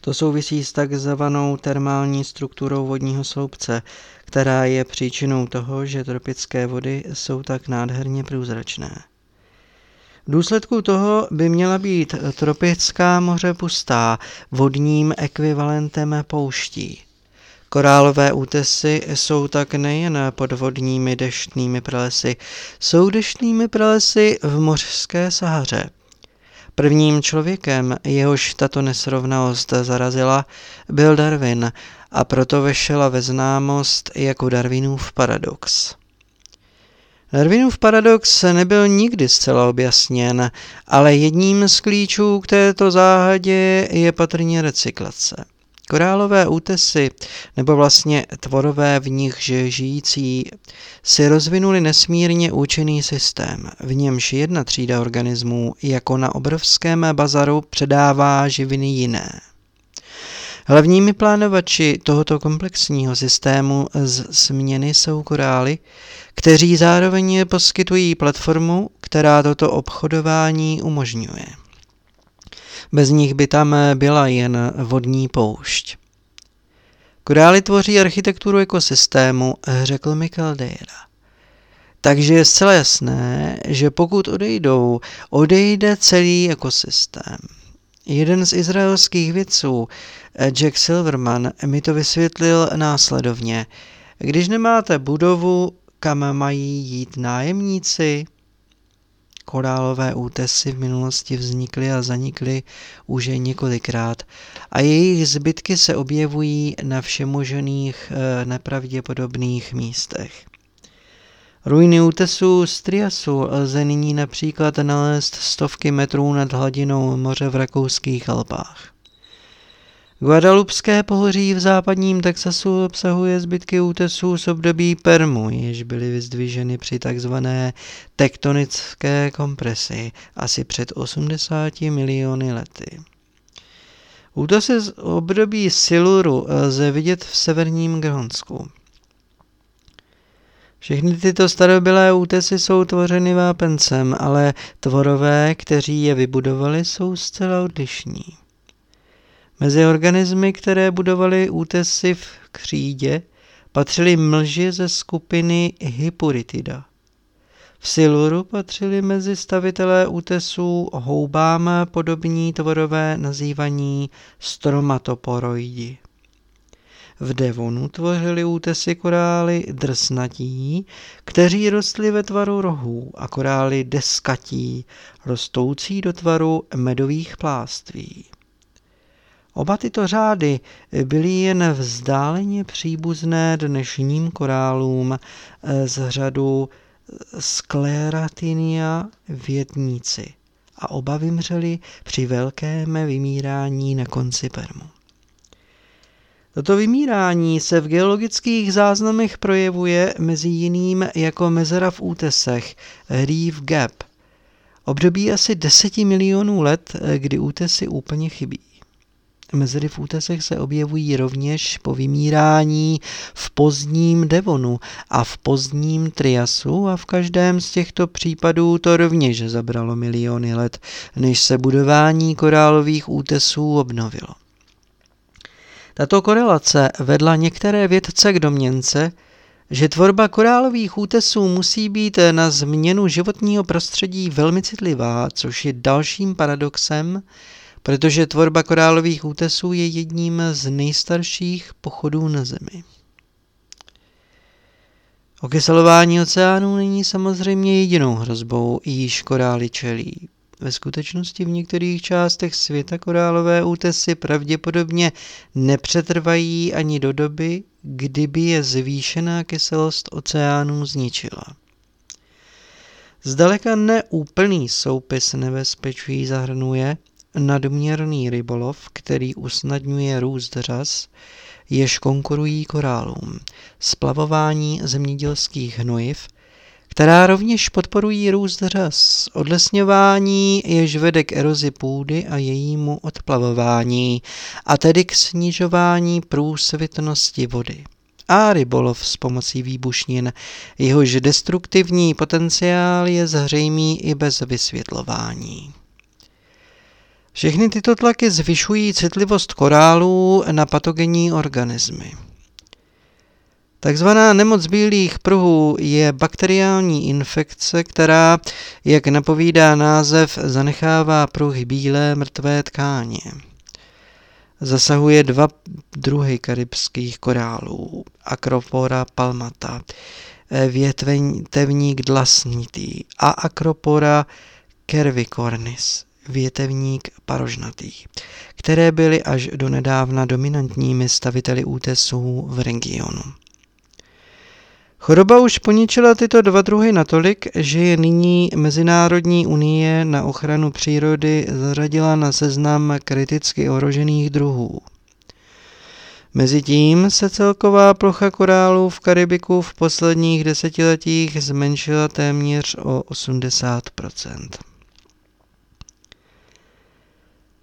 To souvisí s takzvanou termální strukturou vodního sloupce, která je příčinou toho, že tropické vody jsou tak nádherně průzračné. V důsledku toho by měla být tropická moře pustá vodním ekvivalentem pouští. Korálové útesy jsou tak nejen podvodními deštnými pralesy, jsou deštnými pralesy v mořské Sahaře. Prvním člověkem, jehož tato nesrovnalost zarazila, byl Darwin a proto vešela ve známost jako Darwinův paradox. Darwinův paradox nebyl nikdy zcela objasněn, ale jedním z klíčů k této záhadě je patrně recyklace. Korálové útesy, nebo vlastně tvorové v nich žijící, si rozvinuli nesmírně účinný systém, v němž jedna třída organismů jako na obrovském bazaru předává živiny jiné. Hlavními plánovači tohoto komplexního systému z směny jsou korály, kteří zároveň poskytují platformu, která toto obchodování umožňuje. Bez nich by tam byla jen vodní poušť. Korály tvoří architekturu ekosystému, řekl mi Caldeira. Takže je zcela jasné, že pokud odejdou, odejde celý ekosystém. Jeden z izraelských vědců, Jack Silverman, mi to vysvětlil následovně. Když nemáte budovu, kam mají jít nájemníci, korálové útesy v minulosti vznikly a zanikly už několikrát a jejich zbytky se objevují na všemožených eh, nepravděpodobných místech. Ruiny útesů z Triasu lze nyní například nalézt stovky metrů nad hladinou moře v rakouských Alpách. Guadalupské pohoří v západním Texasu obsahuje zbytky útesů z období Permu, jež byly vyzdviženy při takzvané tektonické kompresi asi před 80 miliony lety. Útesy z období Siluru lze vidět v severním Grónsku. Všechny tyto starobylé útesy jsou tvořeny vápencem, ale tvorové, kteří je vybudovali, jsou zcela odlišní. Mezi organismy, které budovaly útesy v křídě, patřily mlži ze skupiny Hypuritida. V Siluru patřili mezi stavitelé útesů houbám podobní tvorové nazývaní stromatoporoidi. V Devonu tvořili útesy korály drsnatí, kteří rostli ve tvaru rohů a korály deskatí, rostoucí do tvaru medových pláství. Oba tyto řády byly jen vzdáleně příbuzné dnešním korálům z řadu Scleratinia vědníci a oba vymřeli při velkém vymírání na konci Permu. Toto vymírání se v geologických záznamech projevuje mezi jiným jako mezera v útesech Reef Gap, období asi 10 milionů let, kdy útesy úplně chybí. Mezery v útesech se objevují rovněž po vymírání v pozdním Devonu a v pozdním Triasu a v každém z těchto případů to rovněž zabralo miliony let, než se budování korálových útesů obnovilo. Tato korelace vedla některé vědce k domněnce, že tvorba korálových útesů musí být na změnu životního prostředí velmi citlivá, což je dalším paradoxem, protože tvorba korálových útesů je jedním z nejstarších pochodů na Zemi. Okyselování oceánů není samozřejmě jedinou hrozbou, již korály čelí. Ve skutečnosti v některých částech světa korálové útesy pravděpodobně nepřetrvají ani do doby, kdyby je zvýšená kyselost oceánů zničila. Zdaleka neúplný soupis nebezpečí zahrnuje nadměrný rybolov, který usnadňuje růst řas, jež konkurují korálům, splavování zemědělských hnojiv, která rovněž podporují růst řas, odlesňování, jež vede k erozi půdy a jejímu odplavování, a tedy k snižování průsvitnosti vody. A rybolov s pomocí výbušnin, jehož destruktivní potenciál je zřejmý i bez vysvětlování. Všechny tyto tlaky zvyšují citlivost korálů na patogenní organismy. Takzvaná nemoc bílých pruhů je bakteriální infekce, která, jak napovídá název, zanechává pruhy bílé mrtvé tkáně. Zasahuje dva druhy karibských korálů, Acropora palmata, větvník dlasnitý a Acropora cervicornis, větevník parožnatý, které byly až do nedávna dominantními staviteli útesů v regionu. Choroba už poničila tyto dva druhy natolik, že je nyní Mezinárodní unie na ochranu přírody zařadila na seznam kriticky ohrožených druhů. Mezitím se celková plocha korálů v Karibiku v posledních desetiletích zmenšila téměř o 80%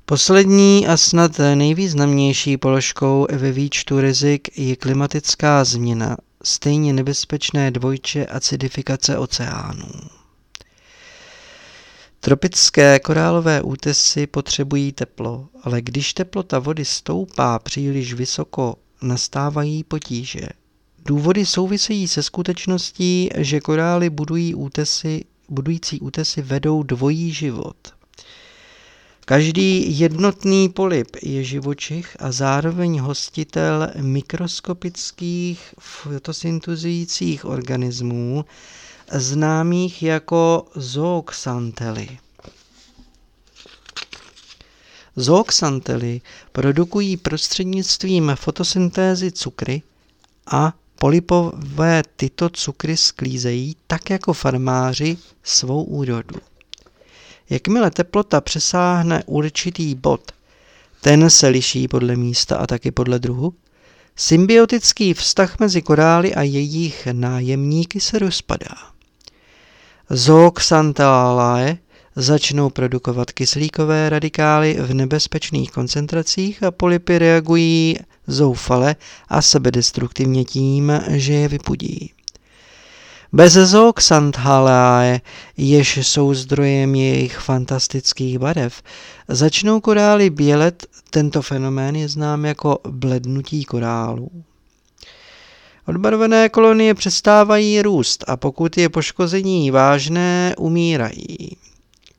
Poslední a snad nejvýznamnější položkou ve výčtu rizik je klimatická změna, stejně nebezpečné dvojče acidifikace oceánů. Tropické korálové útesy potřebují teplo, ale když teplota vody stoupá příliš vysoko, nastávají potíže. Důvody souvisejí se skutečností, že korály budují útesy, budující útesy vedou dvojí život – Každý jednotný polip je živočich a zároveň hostitel mikroskopických fotosyntuzujících organismů, známých jako zooxantely. Zooxantely produkují prostřednictvím fotosyntézy cukry a polipové tyto cukry sklízejí tak jako farmáři svou úrodu. Jakmile teplota přesáhne určitý bod, ten se liší podle místa a taky podle druhu, symbiotický vztah mezi korály a jejich nájemníky se rozpadá. Zooxanthalae začnou produkovat kyslíkové radikály v nebezpečných koncentracích a polipy reagují zoufale a sebedestruktivně tím, že je vypudí. Bez zooxanthalae, jež jsou zdrojem jejich fantastických barev, začnou korály bělet, tento fenomén je znám jako blednutí korálů. Odbarvené kolonie přestávají růst a pokud je poškození vážné, umírají.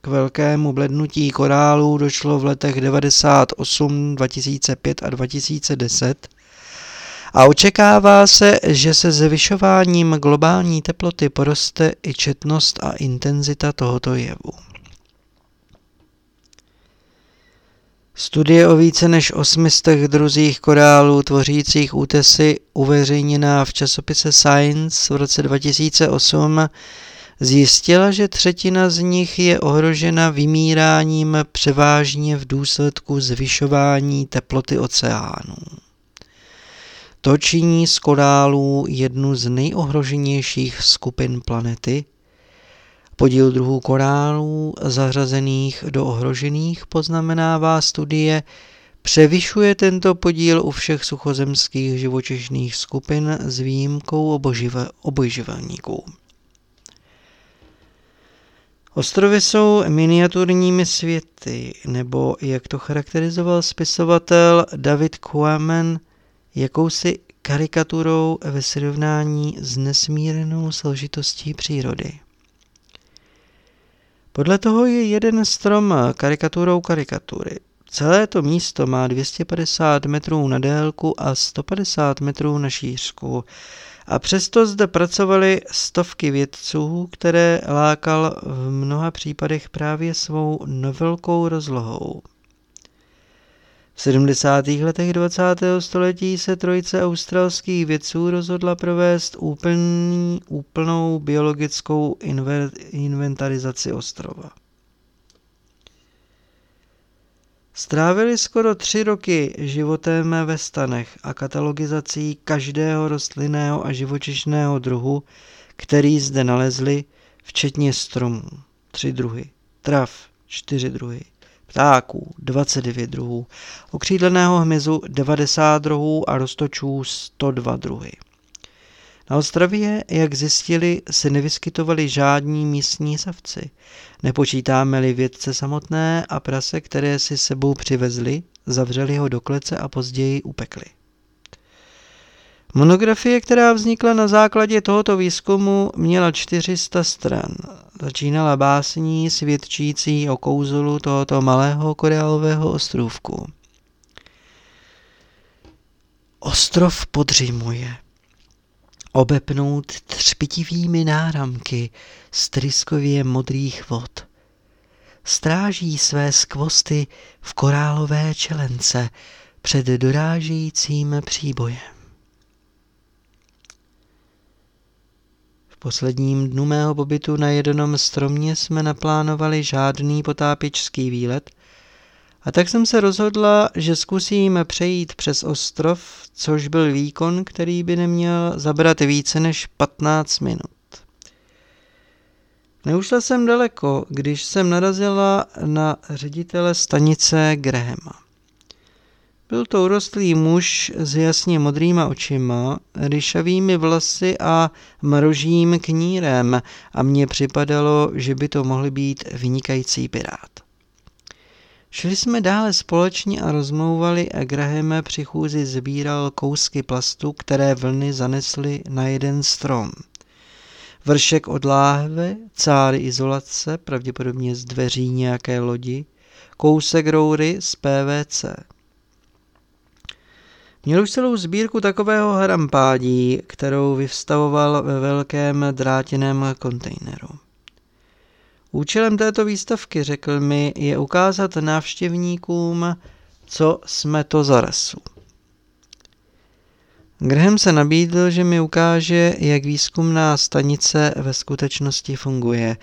K velkému blednutí korálů došlo v letech 98, 2005 a 2010 a očekává se, že se zvyšováním globální teploty poroste i četnost a intenzita tohoto jevu. Studie o více než 800 druzích korálů tvořících útesy uveřejněná v časopise Science v roce 2008 zjistila, že třetina z nich je ohrožena vymíráním převážně v důsledku zvyšování teploty oceánů. To činí z korálů jednu z nejohroženějších skupin planety. Podíl druhů korálů zařazených do ohrožených poznamenává studie, převyšuje tento podíl u všech suchozemských živočišných skupin s výjimkou obojživelníků. Ostrovy jsou miniaturními světy, nebo jak to charakterizoval spisovatel David Quammen, jakousi karikaturou ve srovnání s nesmírenou složitostí přírody. Podle toho je jeden strom karikaturou karikatury. Celé to místo má 250 metrů na délku a 150 metrů na šířku a přesto zde pracovali stovky vědců, které lákal v mnoha případech právě svou nevelkou rozlohou. V 70. letech 20. století se trojice australských vědců rozhodla provést úplný, úplnou biologickou inventarizaci ostrova. Strávili skoro tři roky životem ve stanech a katalogizací každého rostlinného a živočišného druhu, který zde nalezli, včetně stromů, tři druhy, trav, čtyři druhy, ptáků 29 druhů, okřídleného hmyzu 90 druhů a roztočů 102 druhy. Na ostrově, jak zjistili, se nevyskytovali žádní místní savci. Nepočítáme-li vědce samotné a prase, které si sebou přivezli, zavřeli ho do klece a později upekli. Monografie, která vznikla na základě tohoto výzkumu, měla 400 stran. Začínala básní svědčící o kouzlu tohoto malého korealového ostrůvku. Ostrov podřimuje obepnout třpitivými náramky stryskově modrých vod. Stráží své skvosty v korálové čelence před dorážejícím příbojem. Posledním dnu mého pobytu na jednom stromě jsme naplánovali žádný potápěčský výlet – a tak jsem se rozhodla, že zkusím přejít přes ostrov, což byl výkon, který by neměl zabrat více než 15 minut. Neušla jsem daleko, když jsem narazila na ředitele stanice Grahama. Byl to urostlý muž s jasně modrýma očima, ryšavými vlasy a marožím knírem a mně připadalo, že by to mohl být vynikající pirát. Šli jsme dále společně a rozmlouvali a Graham při chůzi sbíral kousky plastu, které vlny zanesly na jeden strom. Vršek od láhve, cáry izolace, pravděpodobně z dveří nějaké lodi, kousek roury z PVC. Měl už celou sbírku takového harampádí, kterou vyvstavoval ve velkém drátěném kontejneru. Účelem této výstavky, řekl mi, je ukázat návštěvníkům, co jsme to za rasu. Graham se nabídl, že mi ukáže, jak výzkumná stanice ve skutečnosti funguje,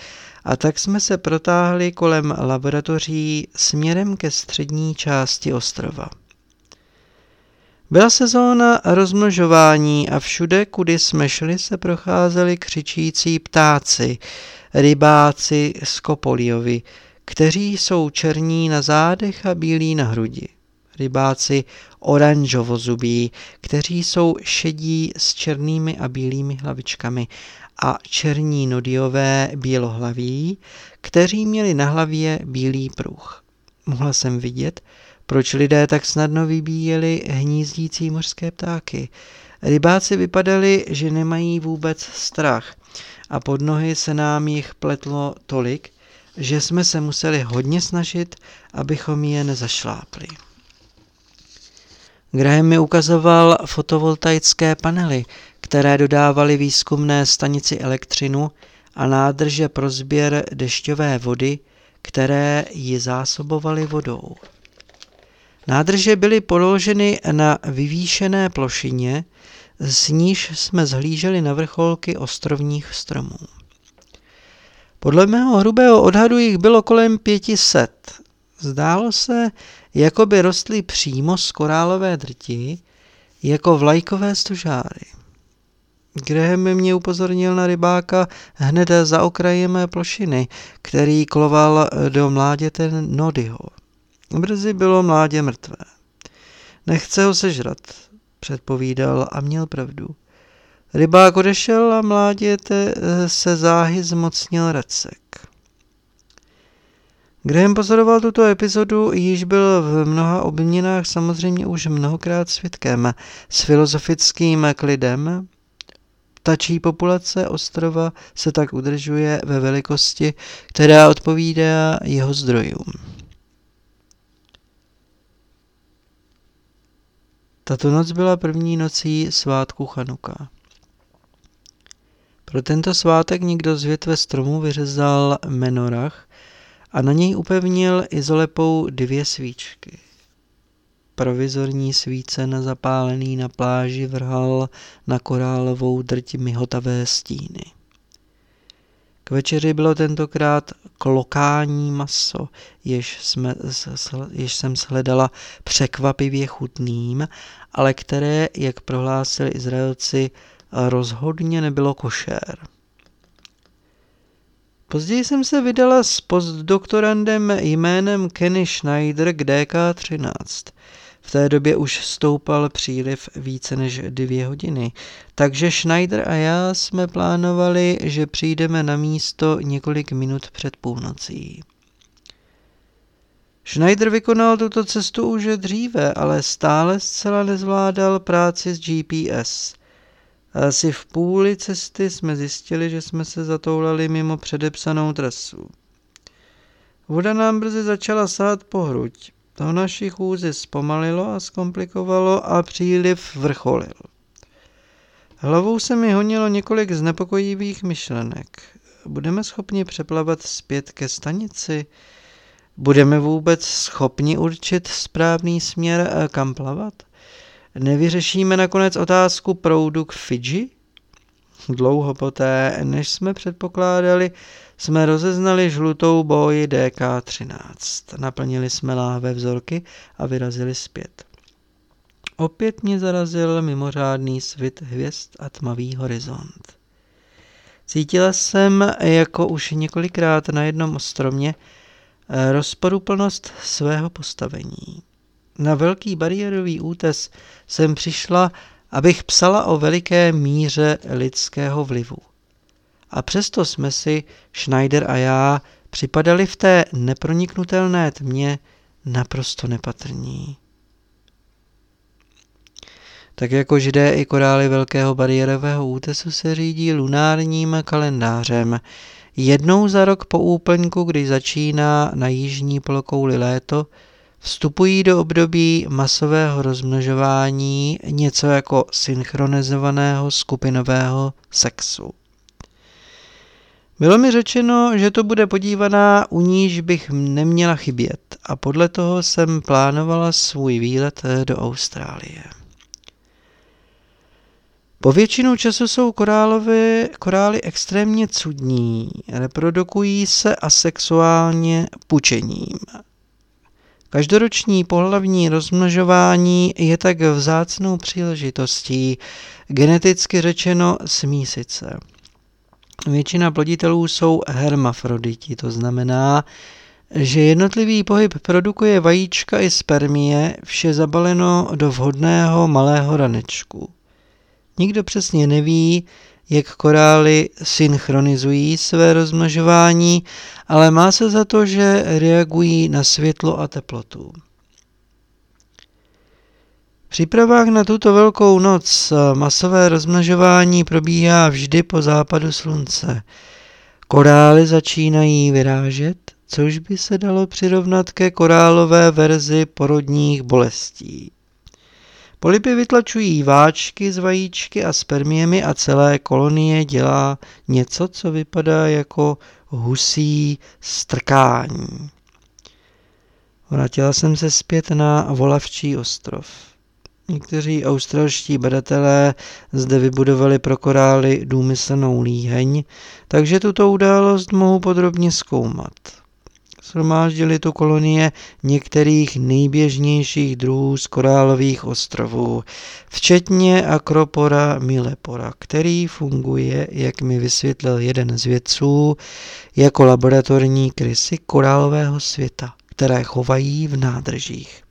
a tak jsme se protáhli kolem laboratoří směrem ke střední části ostrova. Byla sezóna rozmnožování a všude, kudy jsme šli, se procházeli křičící ptáci, rybáci z Kopoliovi, kteří jsou černí na zádech a bílí na hrudi. Rybáci oranžovozubí, kteří jsou šedí s černými a bílými hlavičkami a černí nodiové bílohlaví, kteří měli na hlavě bílý pruh. Mohla jsem vidět, proč lidé tak snadno vybíjeli hnízdící mořské ptáky. Rybáci vypadali, že nemají vůbec strach a pod nohy se nám jich pletlo tolik, že jsme se museli hodně snažit, abychom je nezašlápli. Graham mi ukazoval fotovoltaické panely, které dodávaly výzkumné stanici elektřinu a nádrže pro sběr dešťové vody, které ji zásobovaly vodou. Nádrže byly položeny na vyvýšené plošině, z níž jsme zhlíželi na vrcholky ostrovních stromů. Podle mého hrubého odhadu jich bylo kolem pětiset. Zdálo se, jako by rostly přímo z korálové drti, jako vlajkové stožáry. Graham mě upozornil na rybáka hned za okrajem mé plošiny, který kloval do mláděte Nodyho. Brzy bylo mládě mrtvé. Nechce ho sežrat, předpovídal a měl pravdu. Rybák odešel a mláděte se záhy zmocnil recek. Graham pozoroval tuto epizodu, již byl v mnoha obměnách samozřejmě už mnohokrát svědkem s filozofickým klidem. Tačí populace ostrova se tak udržuje ve velikosti, která odpovídá jeho zdrojům. Tato noc byla první nocí svátku Chanuka. Pro tento svátek někdo z větve stromu vyřezal menorach a na něj upevnil izolepou dvě svíčky. Provizorní svíce na zapálený na pláži vrhal na korálovou drť mihotavé stíny. K večeři bylo tentokrát klokání maso, jež, jsme, jež jsem shledala překvapivě chutným, ale které, jak prohlásili Izraelci, rozhodně nebylo košér. Později jsem se vydala s postdoktorandem jménem Kenny Schneider k DK13. V té době už stoupal příliv více než dvě hodiny, takže Schneider a já jsme plánovali, že přijdeme na místo několik minut před půlnocí. Schneider vykonal tuto cestu už dříve, ale stále zcela nezvládal práci s GPS. Asi v půli cesty jsme zjistili, že jsme se zatoulali mimo předepsanou trasu. Voda nám brzy začala sát po hruď. To naši chůzi zpomalilo a zkomplikovalo a příliv vrcholil. Hlavou se mi honilo několik znepokojivých myšlenek. Budeme schopni přeplavat zpět ke stanici? Budeme vůbec schopni určit správný směr, kam plavat? Nevyřešíme nakonec otázku proudu k Fidži? Dlouho poté, než jsme předpokládali, jsme rozeznali žlutou boji DK-13. Naplnili jsme láhve vzorky a vyrazili zpět. Opět mě zarazil mimořádný svit hvězd a tmavý horizont. Cítila jsem, jako už několikrát na jednom ostromě, rozporuplnost svého postavení. Na velký bariérový útes jsem přišla, abych psala o veliké míře lidského vlivu. A přesto jsme si, Schneider a já, připadali v té neproniknutelné tmě naprosto nepatrní. Tak jako židé i korály Velkého bariérového útesu se řídí lunárním kalendářem. Jednou za rok po úplňku, kdy začíná na jižní polokouli léto, vstupují do období masového rozmnožování něco jako synchronizovaného skupinového sexu. Bylo mi řečeno, že to bude podívaná, u níž bych neměla chybět a podle toho jsem plánovala svůj výlet do Austrálie. Po většinu času jsou korálové, korály extrémně cudní, reprodukují se asexuálně pučením. Každoroční pohlavní rozmnožování je tak vzácnou příležitostí, geneticky řečeno smísit se. Většina ploditelů jsou hermafroditi, to znamená, že jednotlivý pohyb produkuje vajíčka i spermie, vše zabaleno do vhodného malého ranečku. Nikdo přesně neví, jak korály synchronizují své rozmnožování, ale má se za to, že reagují na světlo a teplotu. V přípravách na tuto velkou noc masové rozmnožování probíhá vždy po západu slunce. Korály začínají vyrážet, což by se dalo přirovnat ke korálové verzi porodních bolestí. Polipy vytlačují váčky z vajíčky a spermiemi a celé kolonie dělá něco, co vypadá jako husí strkání. Vrátila jsem se zpět na Volavčí ostrov. Někteří australští badatelé zde vybudovali pro korály důmyslnou líheň, takže tuto událost mohu podrobně zkoumat. Shromáždili tu kolonie některých nejběžnějších druhů z korálových ostrovů, včetně Akropora Milepora, který funguje, jak mi vysvětlil jeden z vědců, jako laboratorní krysy korálového světa, které chovají v nádržích.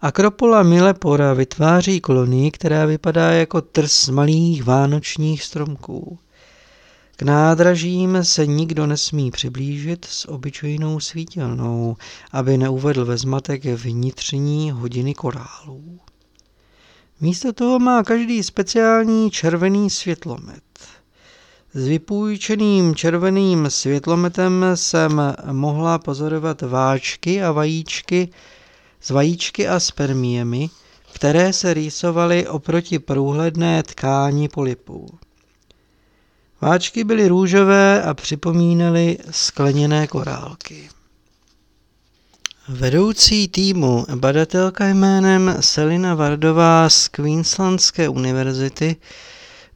Akropola Milepora vytváří kolonii, která vypadá jako trs malých vánočních stromků. K nádražím se nikdo nesmí přiblížit s obyčejnou svítilnou, aby neuvedl ve zmatek vnitřní hodiny korálů. Místo toho má každý speciální červený světlomet. S vypůjčeným červeným světlometem jsem mohla pozorovat váčky a vajíčky z vajíčky a spermiemi, které se rýsovaly oproti průhledné tkáni polipů. Váčky byly růžové a připomínaly skleněné korálky. Vedoucí týmu, badatelka jménem Selina Vardová z Queenslandské univerzity,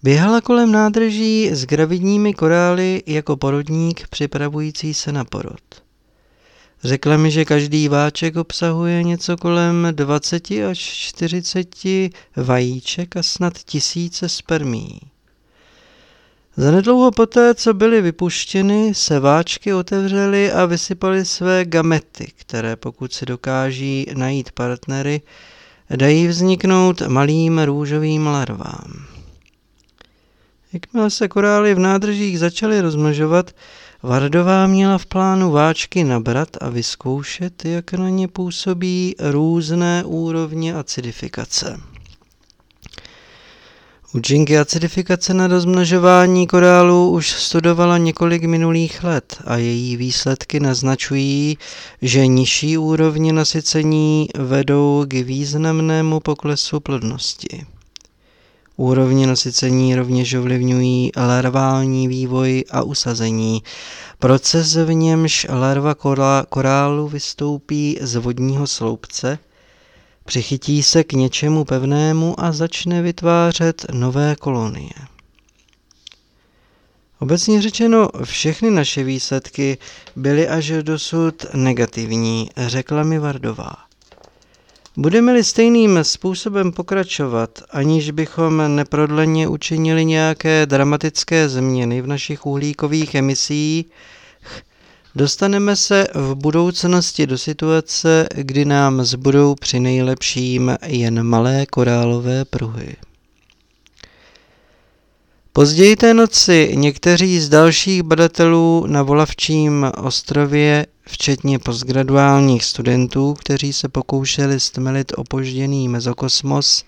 běhala kolem nádrží s gravidními korály jako porodník připravující se na porod. Řekla mi, že každý váček obsahuje něco kolem 20 až 40 vajíček a snad tisíce spermí. Zanedlouho poté, co byly vypuštěny, se váčky otevřely a vysypaly své gamety, které pokud si dokáží najít partnery, dají vzniknout malým růžovým larvám. Jakmile se korály v nádržích začaly rozmnožovat, Vardová měla v plánu váčky nabrat a vyzkoušet, jak na ně působí různé úrovně acidifikace. Účinky acidifikace na rozmnožování korálu už studovala několik minulých let a její výsledky naznačují, že nižší úrovně nasycení vedou k významnému poklesu plodnosti. Úrovně nasycení rovněž ovlivňují larvální vývoj a usazení. Proces, v němž larva korálu vystoupí z vodního sloupce, přichytí se k něčemu pevnému a začne vytvářet nové kolonie. Obecně řečeno, všechny naše výsledky byly až dosud negativní, řekla mi Vardová. Budeme-li stejným způsobem pokračovat, aniž bychom neprodleně učinili nějaké dramatické změny v našich uhlíkových emisích, dostaneme se v budoucnosti do situace, kdy nám zbudou při nejlepším jen malé korálové pruhy. Později té noci někteří z dalších badatelů na Volavčím ostrově včetně postgraduálních studentů, kteří se pokoušeli stmelit opožděný mezokosmos,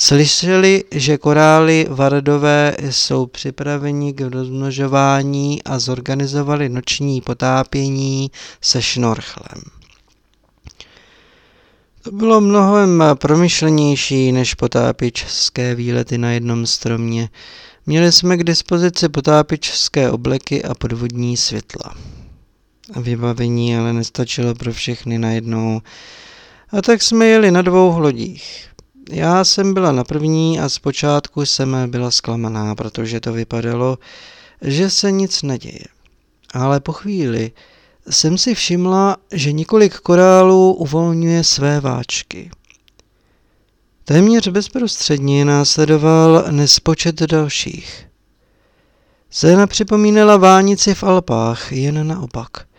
slyšeli, že korály Vardové jsou připraveni k rozmnožování a zorganizovali noční potápění se šnorchlem. To bylo mnohem promyšlenější než potápičské výlety na jednom stromě. Měli jsme k dispozici potápičské obleky a podvodní světla. Vybavení ale nestačilo pro všechny najednou. A tak jsme jeli na dvou lodích. Já jsem byla na první a zpočátku jsem byla zklamaná, protože to vypadalo, že se nic neděje. Ale po chvíli jsem si všimla, že několik korálů uvolňuje své váčky. Téměř bezprostředně následoval nespočet dalších. Scéna připomínala vánici v Alpách, jen naopak.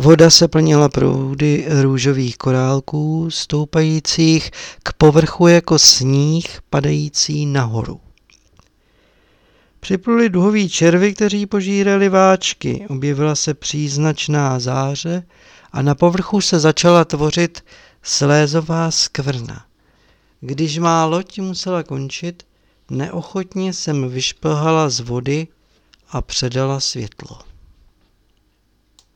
Voda se plnila proudy růžových korálků, stoupajících k povrchu jako sníh padající nahoru. Připluli duhoví červy, kteří požírali váčky, objevila se příznačná záře a na povrchu se začala tvořit slézová skvrna. Když má loď musela končit, neochotně jsem vyšplhala z vody a předala světlo.